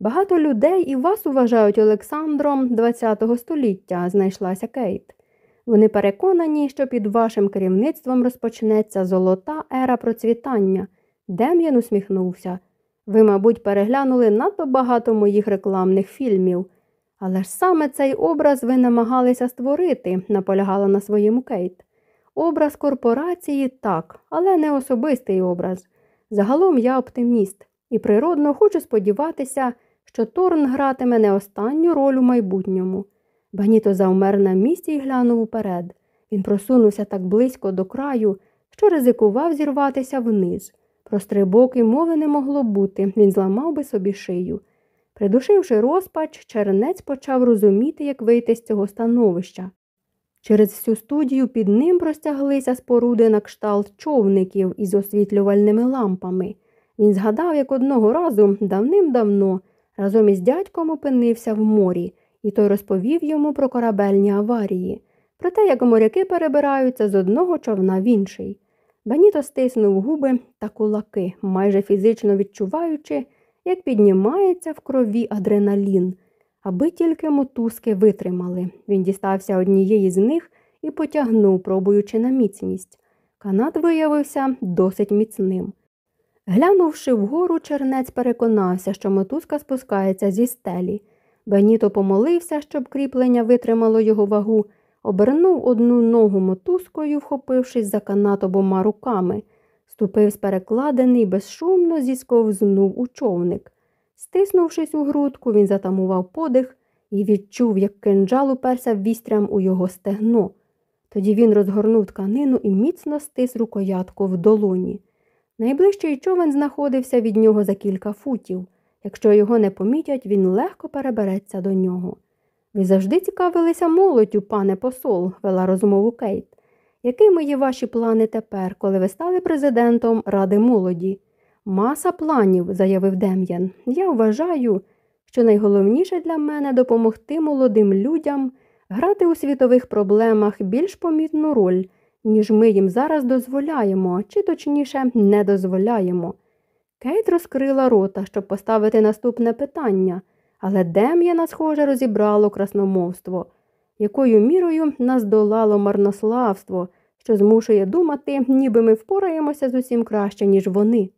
Багато людей і вас вважають Олександром ХХ століття, знайшлася Кейт. Вони переконані, що під вашим керівництвом розпочнеться золота ера процвітання. Дем'ян усміхнувся. Ви, мабуть, переглянули надто багато моїх рекламних фільмів. Але ж саме цей образ ви намагалися створити, наполягала на своєму Кейт. Образ корпорації так, але не особистий образ. Загалом я оптиміст і природно хочу сподіватися, що Торн гратиме не останню роль у майбутньому. Баніто завмер на місці і глянув уперед. Він просунувся так близько до краю, що ризикував зірватися вниз. Про стрибок і мови не могло бути, він зламав би собі шию. Придушивши розпач, чернець почав розуміти, як вийти з цього становища. Через всю студію під ним простяглися споруди на кшталт човників із освітлювальними лампами. Він згадав, як одного разу давним-давно разом із дядьком опинився в морі, і той розповів йому про корабельні аварії, про те, як моряки перебираються з одного човна в інший. Баніто стиснув губи та кулаки, майже фізично відчуваючи, як піднімається в крові адреналін, аби тільки мотузки витримали. Він дістався однієї з них і потягнув, пробуючи на міцність. Канат виявився досить міцним. Глянувши вгору, чернець переконався, що мотузка спускається зі стелі. Беніто помолився, щоб кріплення витримало його вагу, обернув одну ногу мотузкою, вхопившись за канат обома руками, ступив з перекладений, безшумно зісковзнув у човник. Стиснувшись у грудку, він затамував подих і відчув, як кинджал уперся вістрям у його стегно. Тоді він розгорнув тканину і міцно стис рукоятку в долоні. Найближчий човен знаходився від нього за кілька футів. Якщо його не помітять, він легко перебереться до нього. Ви завжди цікавилися молоддю, пане посол, вела розмову Кейт. Якими є ваші плани тепер, коли ви стали президентом Ради молоді? Маса планів, заявив Дем'ян. Я вважаю, що найголовніше для мене допомогти молодим людям грати у світових проблемах більш помітну роль, ніж ми їм зараз дозволяємо, чи точніше не дозволяємо. Кейт розкрила рота, щоб поставити наступне питання, але Дем'яна, схоже, розібрало красномовство, якою мірою нас долало марнославство, що змушує думати, ніби ми впораємося з усім краще, ніж вони.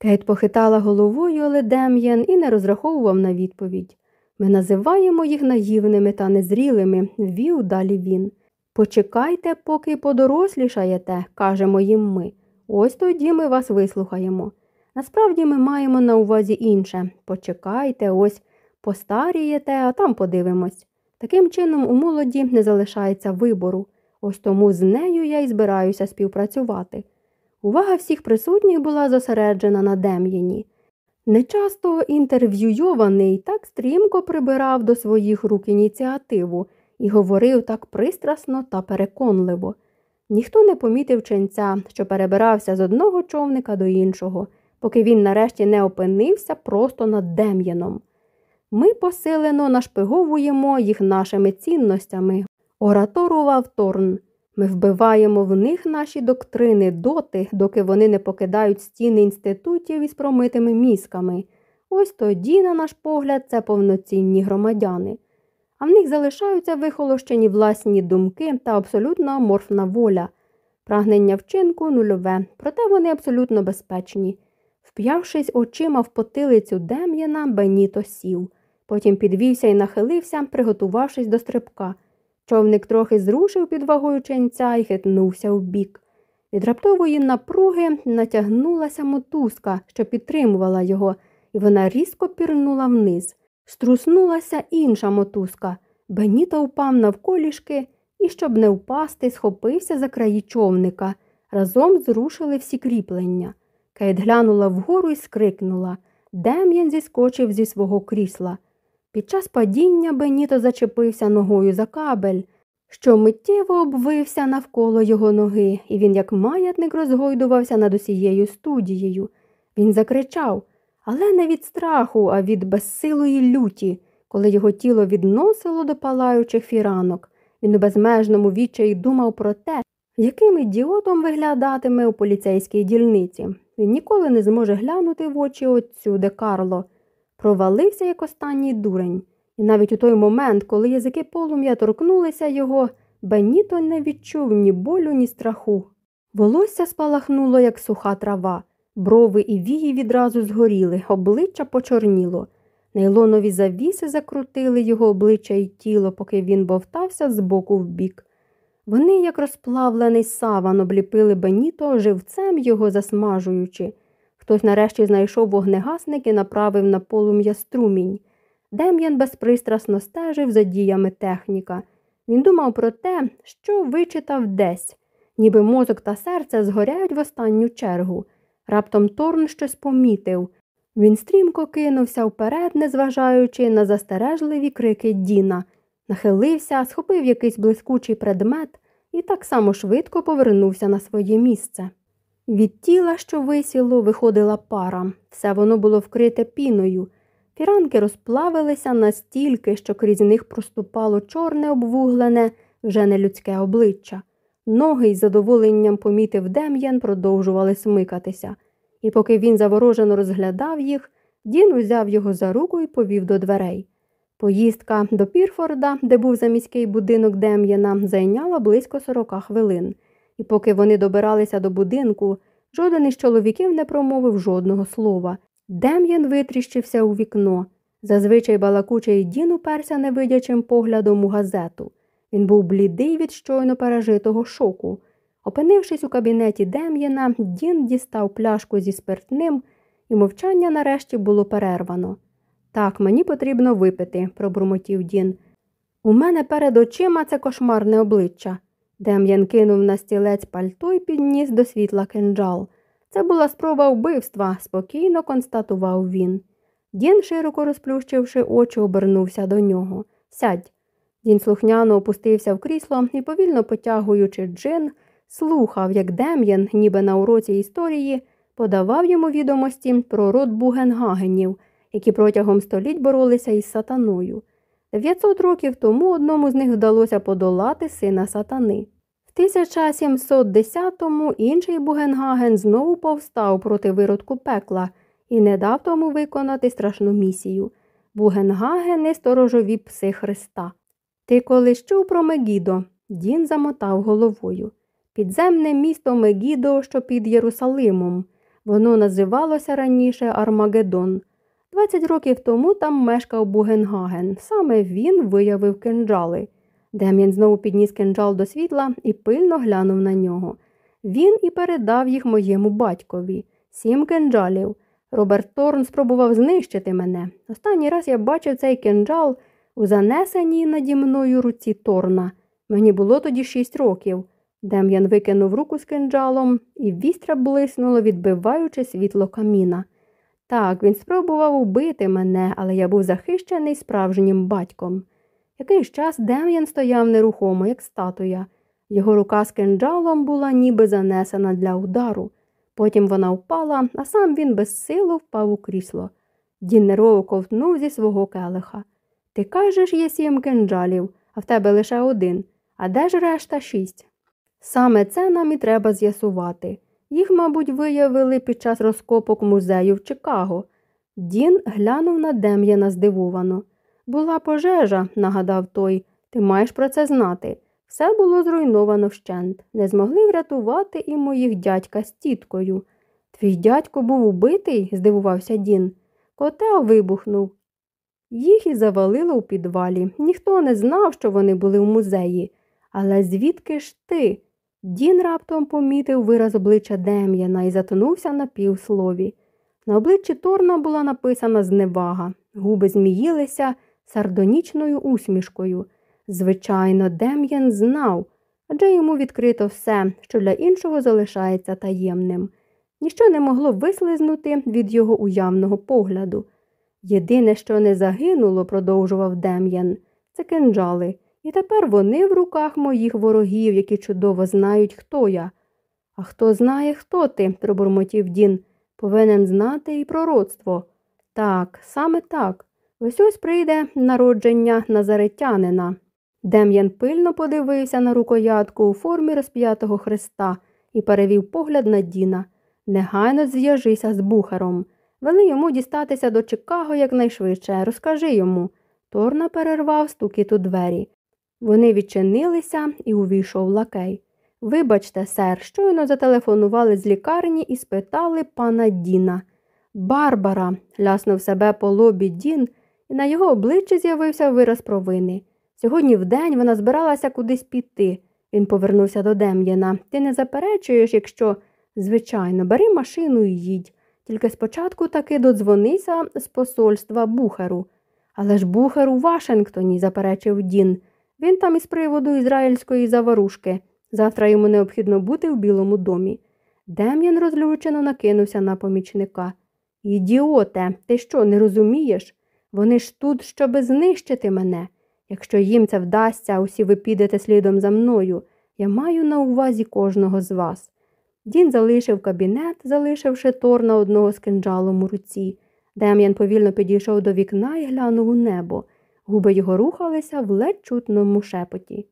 Кейт похитала головою, але Дем'ян і не розраховував на відповідь. Ми називаємо їх наївними та незрілими, вів далі він. Почекайте, поки подорослішаєте, кажемо їм ми. Ось тоді ми вас вислухаємо. Насправді ми маємо на увазі інше почекайте, ось постарієте, а там подивимось. Таким чином, у молоді не залишається вибору. Ось тому з нею я й збираюся співпрацювати. Увага всіх присутніх була зосереджена на Дем'яні. Нечасто інтерв'юйований так стрімко прибирав до своїх рук ініціативу і говорив так пристрасно та переконливо. Ніхто не помітив ченця, що перебирався з одного човника до іншого, поки він нарешті не опинився просто над Дем'яном. Ми посилено нашпиговуємо їх нашими цінностями, ораторував Торн. Ми вбиваємо в них наші доктрини доти, доки вони не покидають стіни інститутів із промитими мізками. Ось тоді, на наш погляд, це повноцінні громадяни. А в них залишаються вихолощені власні думки та абсолютно аморфна воля, прагнення вчинку нульове, проте вони абсолютно безпечні. Вп'явшись очима в потилицю Дем'яна, Беніто сів. Потім підвівся і нахилився, приготувавшись до стрибка. Човник трохи зрушив під вагою ченця і хитнувся вбік. Від раптової напруги натягнулася мотузка, що підтримувала його, і вона різко пірнула вниз. Струснулася інша мотузка. Беніто впав навколішки і, щоб не впасти, схопився за краї човника. Разом зрушили всі кріплення. Кейт глянула вгору і скрикнула. Дем'ян зіскочив зі свого крісла. Під час падіння Беніто зачепився ногою за кабель, що миттєво обвився навколо його ноги, і він, як маятник, розгойдувався над усією студією. Він закричав, але не від страху, а від безсилої люті, коли його тіло відносило до палаючих фіранок. Він у безмежному відчаї думав про те, яким ідіотом виглядатиме у поліцейській дільниці. Він ніколи не зможе глянути в очі отцю де Карло. Провалився як останній дурень, і навіть у той момент, коли язики полум'я торкнулися його, Беніто не відчув ні болю, ні страху. Волосся спалахнуло, як суха трава, брови і вії відразу згоріли, обличчя почорніло. Нейлонові завіси закрутили його обличчя і тіло, поки він бовтався з боку в бік. Вони, як розплавлений саван, обліпили Беніто живцем його засмажуючи. Хтось нарешті знайшов вогнегасник і направив на полум'я струмінь. Дем'ян безпристрасно стежив за діями техніка. Він думав про те, що вичитав десь, ніби мозок та серце згоряють в останню чергу. Раптом Торн щось помітив. Він стрімко кинувся вперед, незважаючи на застережливі крики Діна, нахилився, схопив якийсь блискучий предмет і так само швидко повернувся на своє місце. Від тіла, що висіло, виходила пара, все воно було вкрите піною. Фіранки розплавилися настільки, що крізь них проступало чорне обвуглене, вже нелюдське обличчя. Ноги із задоволенням помітив Дем'ян, продовжували смикатися, і поки він заворожено розглядав їх, Дін узяв його за руку і повів до дверей. Поїздка до Пірфорда, де був заміський будинок Дем'яна, зайняла близько сорока хвилин, і поки вони добиралися до будинку, жоден із чоловіків не промовив жодного слова. Дем'ян витріщився у вікно. Зазвичай балакучий Дін уперся невидячим поглядом у газету. Він був блідий від щойно пережитого шоку. Опинившись у кабінеті Дем'яна, Дін дістав пляшку зі спиртним, і мовчання нарешті було перервано. Так, мені потрібно випити, пробурмотів Дін. У мене перед очима це кошмарне обличчя. Дем'ян кинув на стілець пальто і підніс до світла кинджал. Це була спроба вбивства, спокійно констатував він. Дін, широко розплющивши очі, обернувся до нього. Сядь. Дін слухняно опустився в крісло і, повільно потягуючи джин, слухав, як Дем'ян, ніби на уроці історії, подавав йому відомості про род Бугенгагенів, які протягом століть боролися із сатаною. 900 років тому одному з них вдалося подолати сина сатани. В 1710-му інший Бугенгаген знову повстав проти виродку пекла і не дав тому виконати страшну місію. Бугенгагени сторожові пси Христа. Ти коли чув про Мегідо? Дін замотав головою. Підземне місто Мегідо, що під Єрусалимом. Воно називалося раніше Армагеддон. 20 років тому там мешкав Бугенгаген. Саме він виявив кинджали. Дем'ян знову підніс кинджал до світла і пильно глянув на нього. Він і передав їх моєму батькові. Сім кинджалів. Роберт Торн спробував знищити мене. Останній раз я бачив цей кинджал у занесеній наді мною руці Торна. Мені було тоді шість років. Дем'ян викинув руку з кинджалом, і вістря блиснуло, відбиваючи світло каміна. Так, він спробував убити мене, але я був захищений справжнім батьком. Якийсь час Дем'ян стояв нерухомо, як статуя. Його рука з кинджалом була ніби занесена для удару. Потім вона впала, а сам він безсило впав у крісло. Дін нервово ковтнув зі свого келиха. Ти кажеш, є сім кинджалів, а в тебе лише один. А де ж решта шість? Саме це нам і треба з'ясувати. Їх, мабуть, виявили під час розкопок музею в Чикаго. Дін глянув на Дем'яна здивовано. Була пожежа, нагадав той, ти маєш про це знати. Все було зруйновано вщент. Не змогли врятувати і моїх дядька з тіткою. Твій дядько був убитий? здивувався Дін. Котел вибухнув. Їх і завалило у підвалі. Ніхто не знав, що вони були в музеї. Але звідки ж ти? Дін раптом помітив вираз обличчя Дем'яна і затонувся на півслові. На обличчі Торна була написана зневага, губи зміїлися сардонічною усмішкою. Звичайно, Дем'ян знав, адже йому відкрито все, що для іншого залишається таємним. Ніщо не могло вислизнути від його уявного погляду. Єдине, що не загинуло, продовжував Дем'ян, це кинджали, і тепер вони в руках моїх ворогів, які чудово знають, хто я. А хто знає, хто ти, пробурмотів Дін, повинен знати і пророцтво. Так, саме так. Ось ось прийде народження назаретянина. Дем'ян пильно подивився на рукоятку у формі розп'ятого хреста і перевів погляд на Діна. Негайно зв'яжися з бухаром. Вели йому дістатися до Чикаго якнайшвидше. Розкажи йому. Торна перервав стукіт у двері. Вони відчинилися і увійшов лакей. Вибачте, сер, щойно зателефонували з лікарні і спитали пана Діна. Барбара, ляснув себе по лобі Дін, і на його обличчі з'явився вираз провини. Сьогодні вдень вона збиралася кудись піти. Він повернувся до Дем'яна. Ти не заперечуєш, якщо, звичайно, бери машину і їдь. Тільки спочатку таки додзвонися з посольства Бухару. Але ж Бухар у Вашингтоні, заперечив Дін. Він там із приводу ізраїльської заварушки. Завтра йому необхідно бути в Білому домі. Дем'ян розлючено накинувся на помічника. Ідіоте, ти що, не розумієш? Вони ж тут, щоби знищити мене. Якщо їм це вдасться, усі ви підете слідом за мною. Я маю на увазі кожного з вас. Дін залишив кабінет, залишивши Торна одного з кинджалом у руці. Дем'ян повільно підійшов до вікна і глянув у небо. Губи його рухалися в ледь чутному шепоті.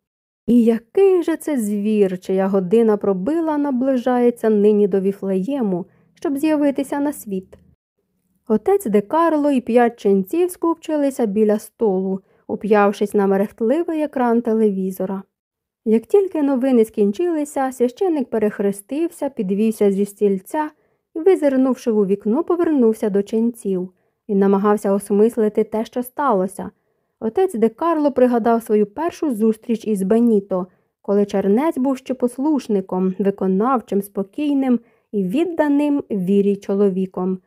І який же це звір, чия година пробила, наближається нині до віфлеєму, щоб з'явитися на світ. Отець Де Карло і п'ять ченців скупчилися біля столу, уп'явшись на мерехтливий екран телевізора. Як тільки новини скінчилися, священник перехрестився, підвівся зі стільця і, визирнувши у вікно, повернувся до ченців. Він намагався осмислити те, що сталося. Отець Де Карло пригадав свою першу зустріч із Беніто, коли чернець був ще послушником, виконавчим, спокійним і відданим вірі чоловіком.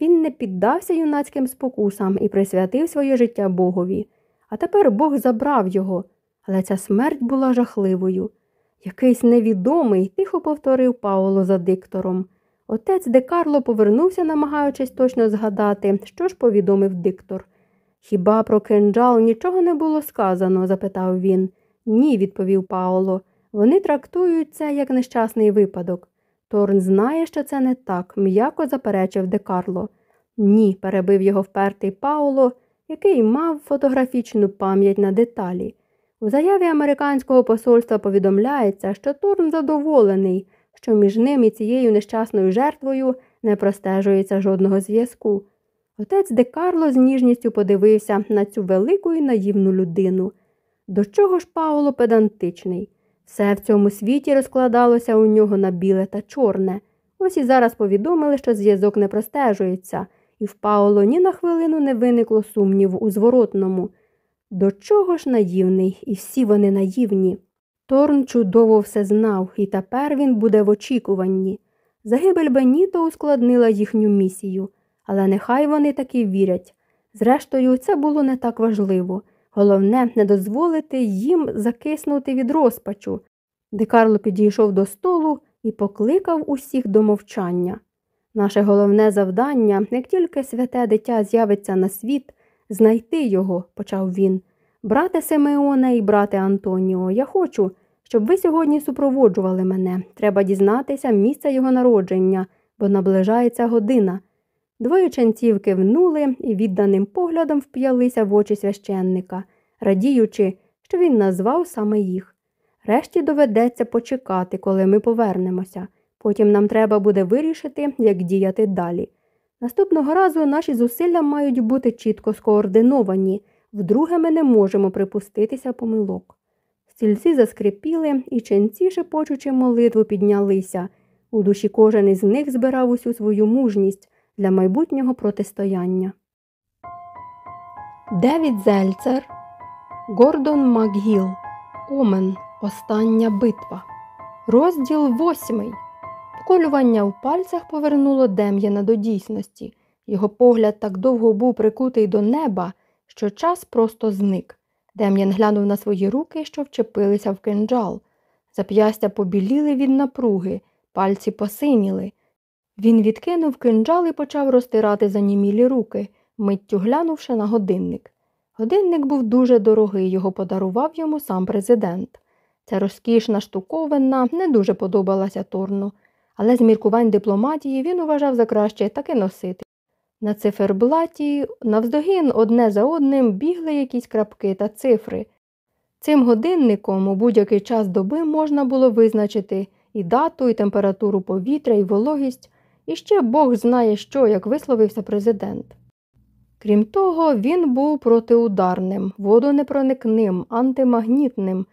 Він не піддався юнацьким спокусам і присвятив своє життя Богові. А тепер Бог забрав його, але ця смерть була жахливою. Якийсь невідомий, тихо повторив Пауло за диктором. Отець Де Карло повернувся, намагаючись точно згадати, що ж повідомив диктор. Хіба про кинджал нічого не було сказано? запитав він. Ні, відповів Пауло. Вони трактують це як нещасний випадок. Торн знає, що це не так, м'яко заперечив Де Карло. Ні, перебив його впертий Пауло, який мав фотографічну пам'ять на деталі. У заяві американського посольства повідомляється, що Торн задоволений, що між ним і цією нещасною жертвою не простежується жодного зв'язку. Отець Де Карло з ніжністю подивився на цю велику і наївну людину. До чого ж Пауло педантичний? Все в цьому світі розкладалося у нього на біле та чорне. Ось і зараз повідомили, що зв'язок не простежується, і в Пауло ні на хвилину не виникло сумніву у зворотному. До чого ж наївний, і всі вони наївні. Торн чудово все знав, і тепер він буде в очікуванні. Загибель Беніто ускладнила їхню місію, але нехай вони таки вірять. Зрештою, це було не так важливо. Головне, не дозволити їм закиснути від розпачу. Декарло підійшов до столу і покликав усіх до мовчання. Наше головне завдання, як тільки святе дитя з'явиться на світ, знайти його, почав він. Брате Симеоне і брате Антоніо, я хочу, щоб ви сьогодні супроводжували мене. Треба дізнатися місце його народження, бо наближається година. Двоє ченців кивнули і відданим поглядом вп'ялися в очі священника, радіючи, що він назвав саме їх. Решті доведеться почекати, коли ми повернемося. Потім нам треба буде вирішити, як діяти далі. Наступного разу наші зусилля мають бути чітко скоординовані, вдруге ми не можемо припуститися помилок. Стільці заскрипіли, і ченці, шепочучи молитву, піднялися. У душі кожен із них збирав усю свою мужність для майбутнього протистояння. Девід Зельцер, Гордон Макгіл, Омен. Остання битва. Розділ восьмий. Поколювання в пальцях повернуло Дем'яна до дійсності. Його погляд так довго був прикутий до неба, що час просто зник. Дем'ян глянув на свої руки, що вчепилися в кинджал. Зап'ястя побіліли від напруги, пальці посиніли. Він відкинув кинджал і почав розтирати занімілі руки, миттю глянувши на годинник. Годинник був дуже дорогий, його подарував йому сам президент. Ця розкішна штуковина не дуже подобалася Торну, але з міркувань дипломатії він вважав за краще таки носити. На циферблаті навздогін одне за одним бігли якісь крапки та цифри. Цим годинником у будь-який час доби можна було визначити і дату, і температуру повітря, і вологість, і ще Бог знає що, як висловився президент. Крім того, він був протиударним, водонепроникним, антимагнітним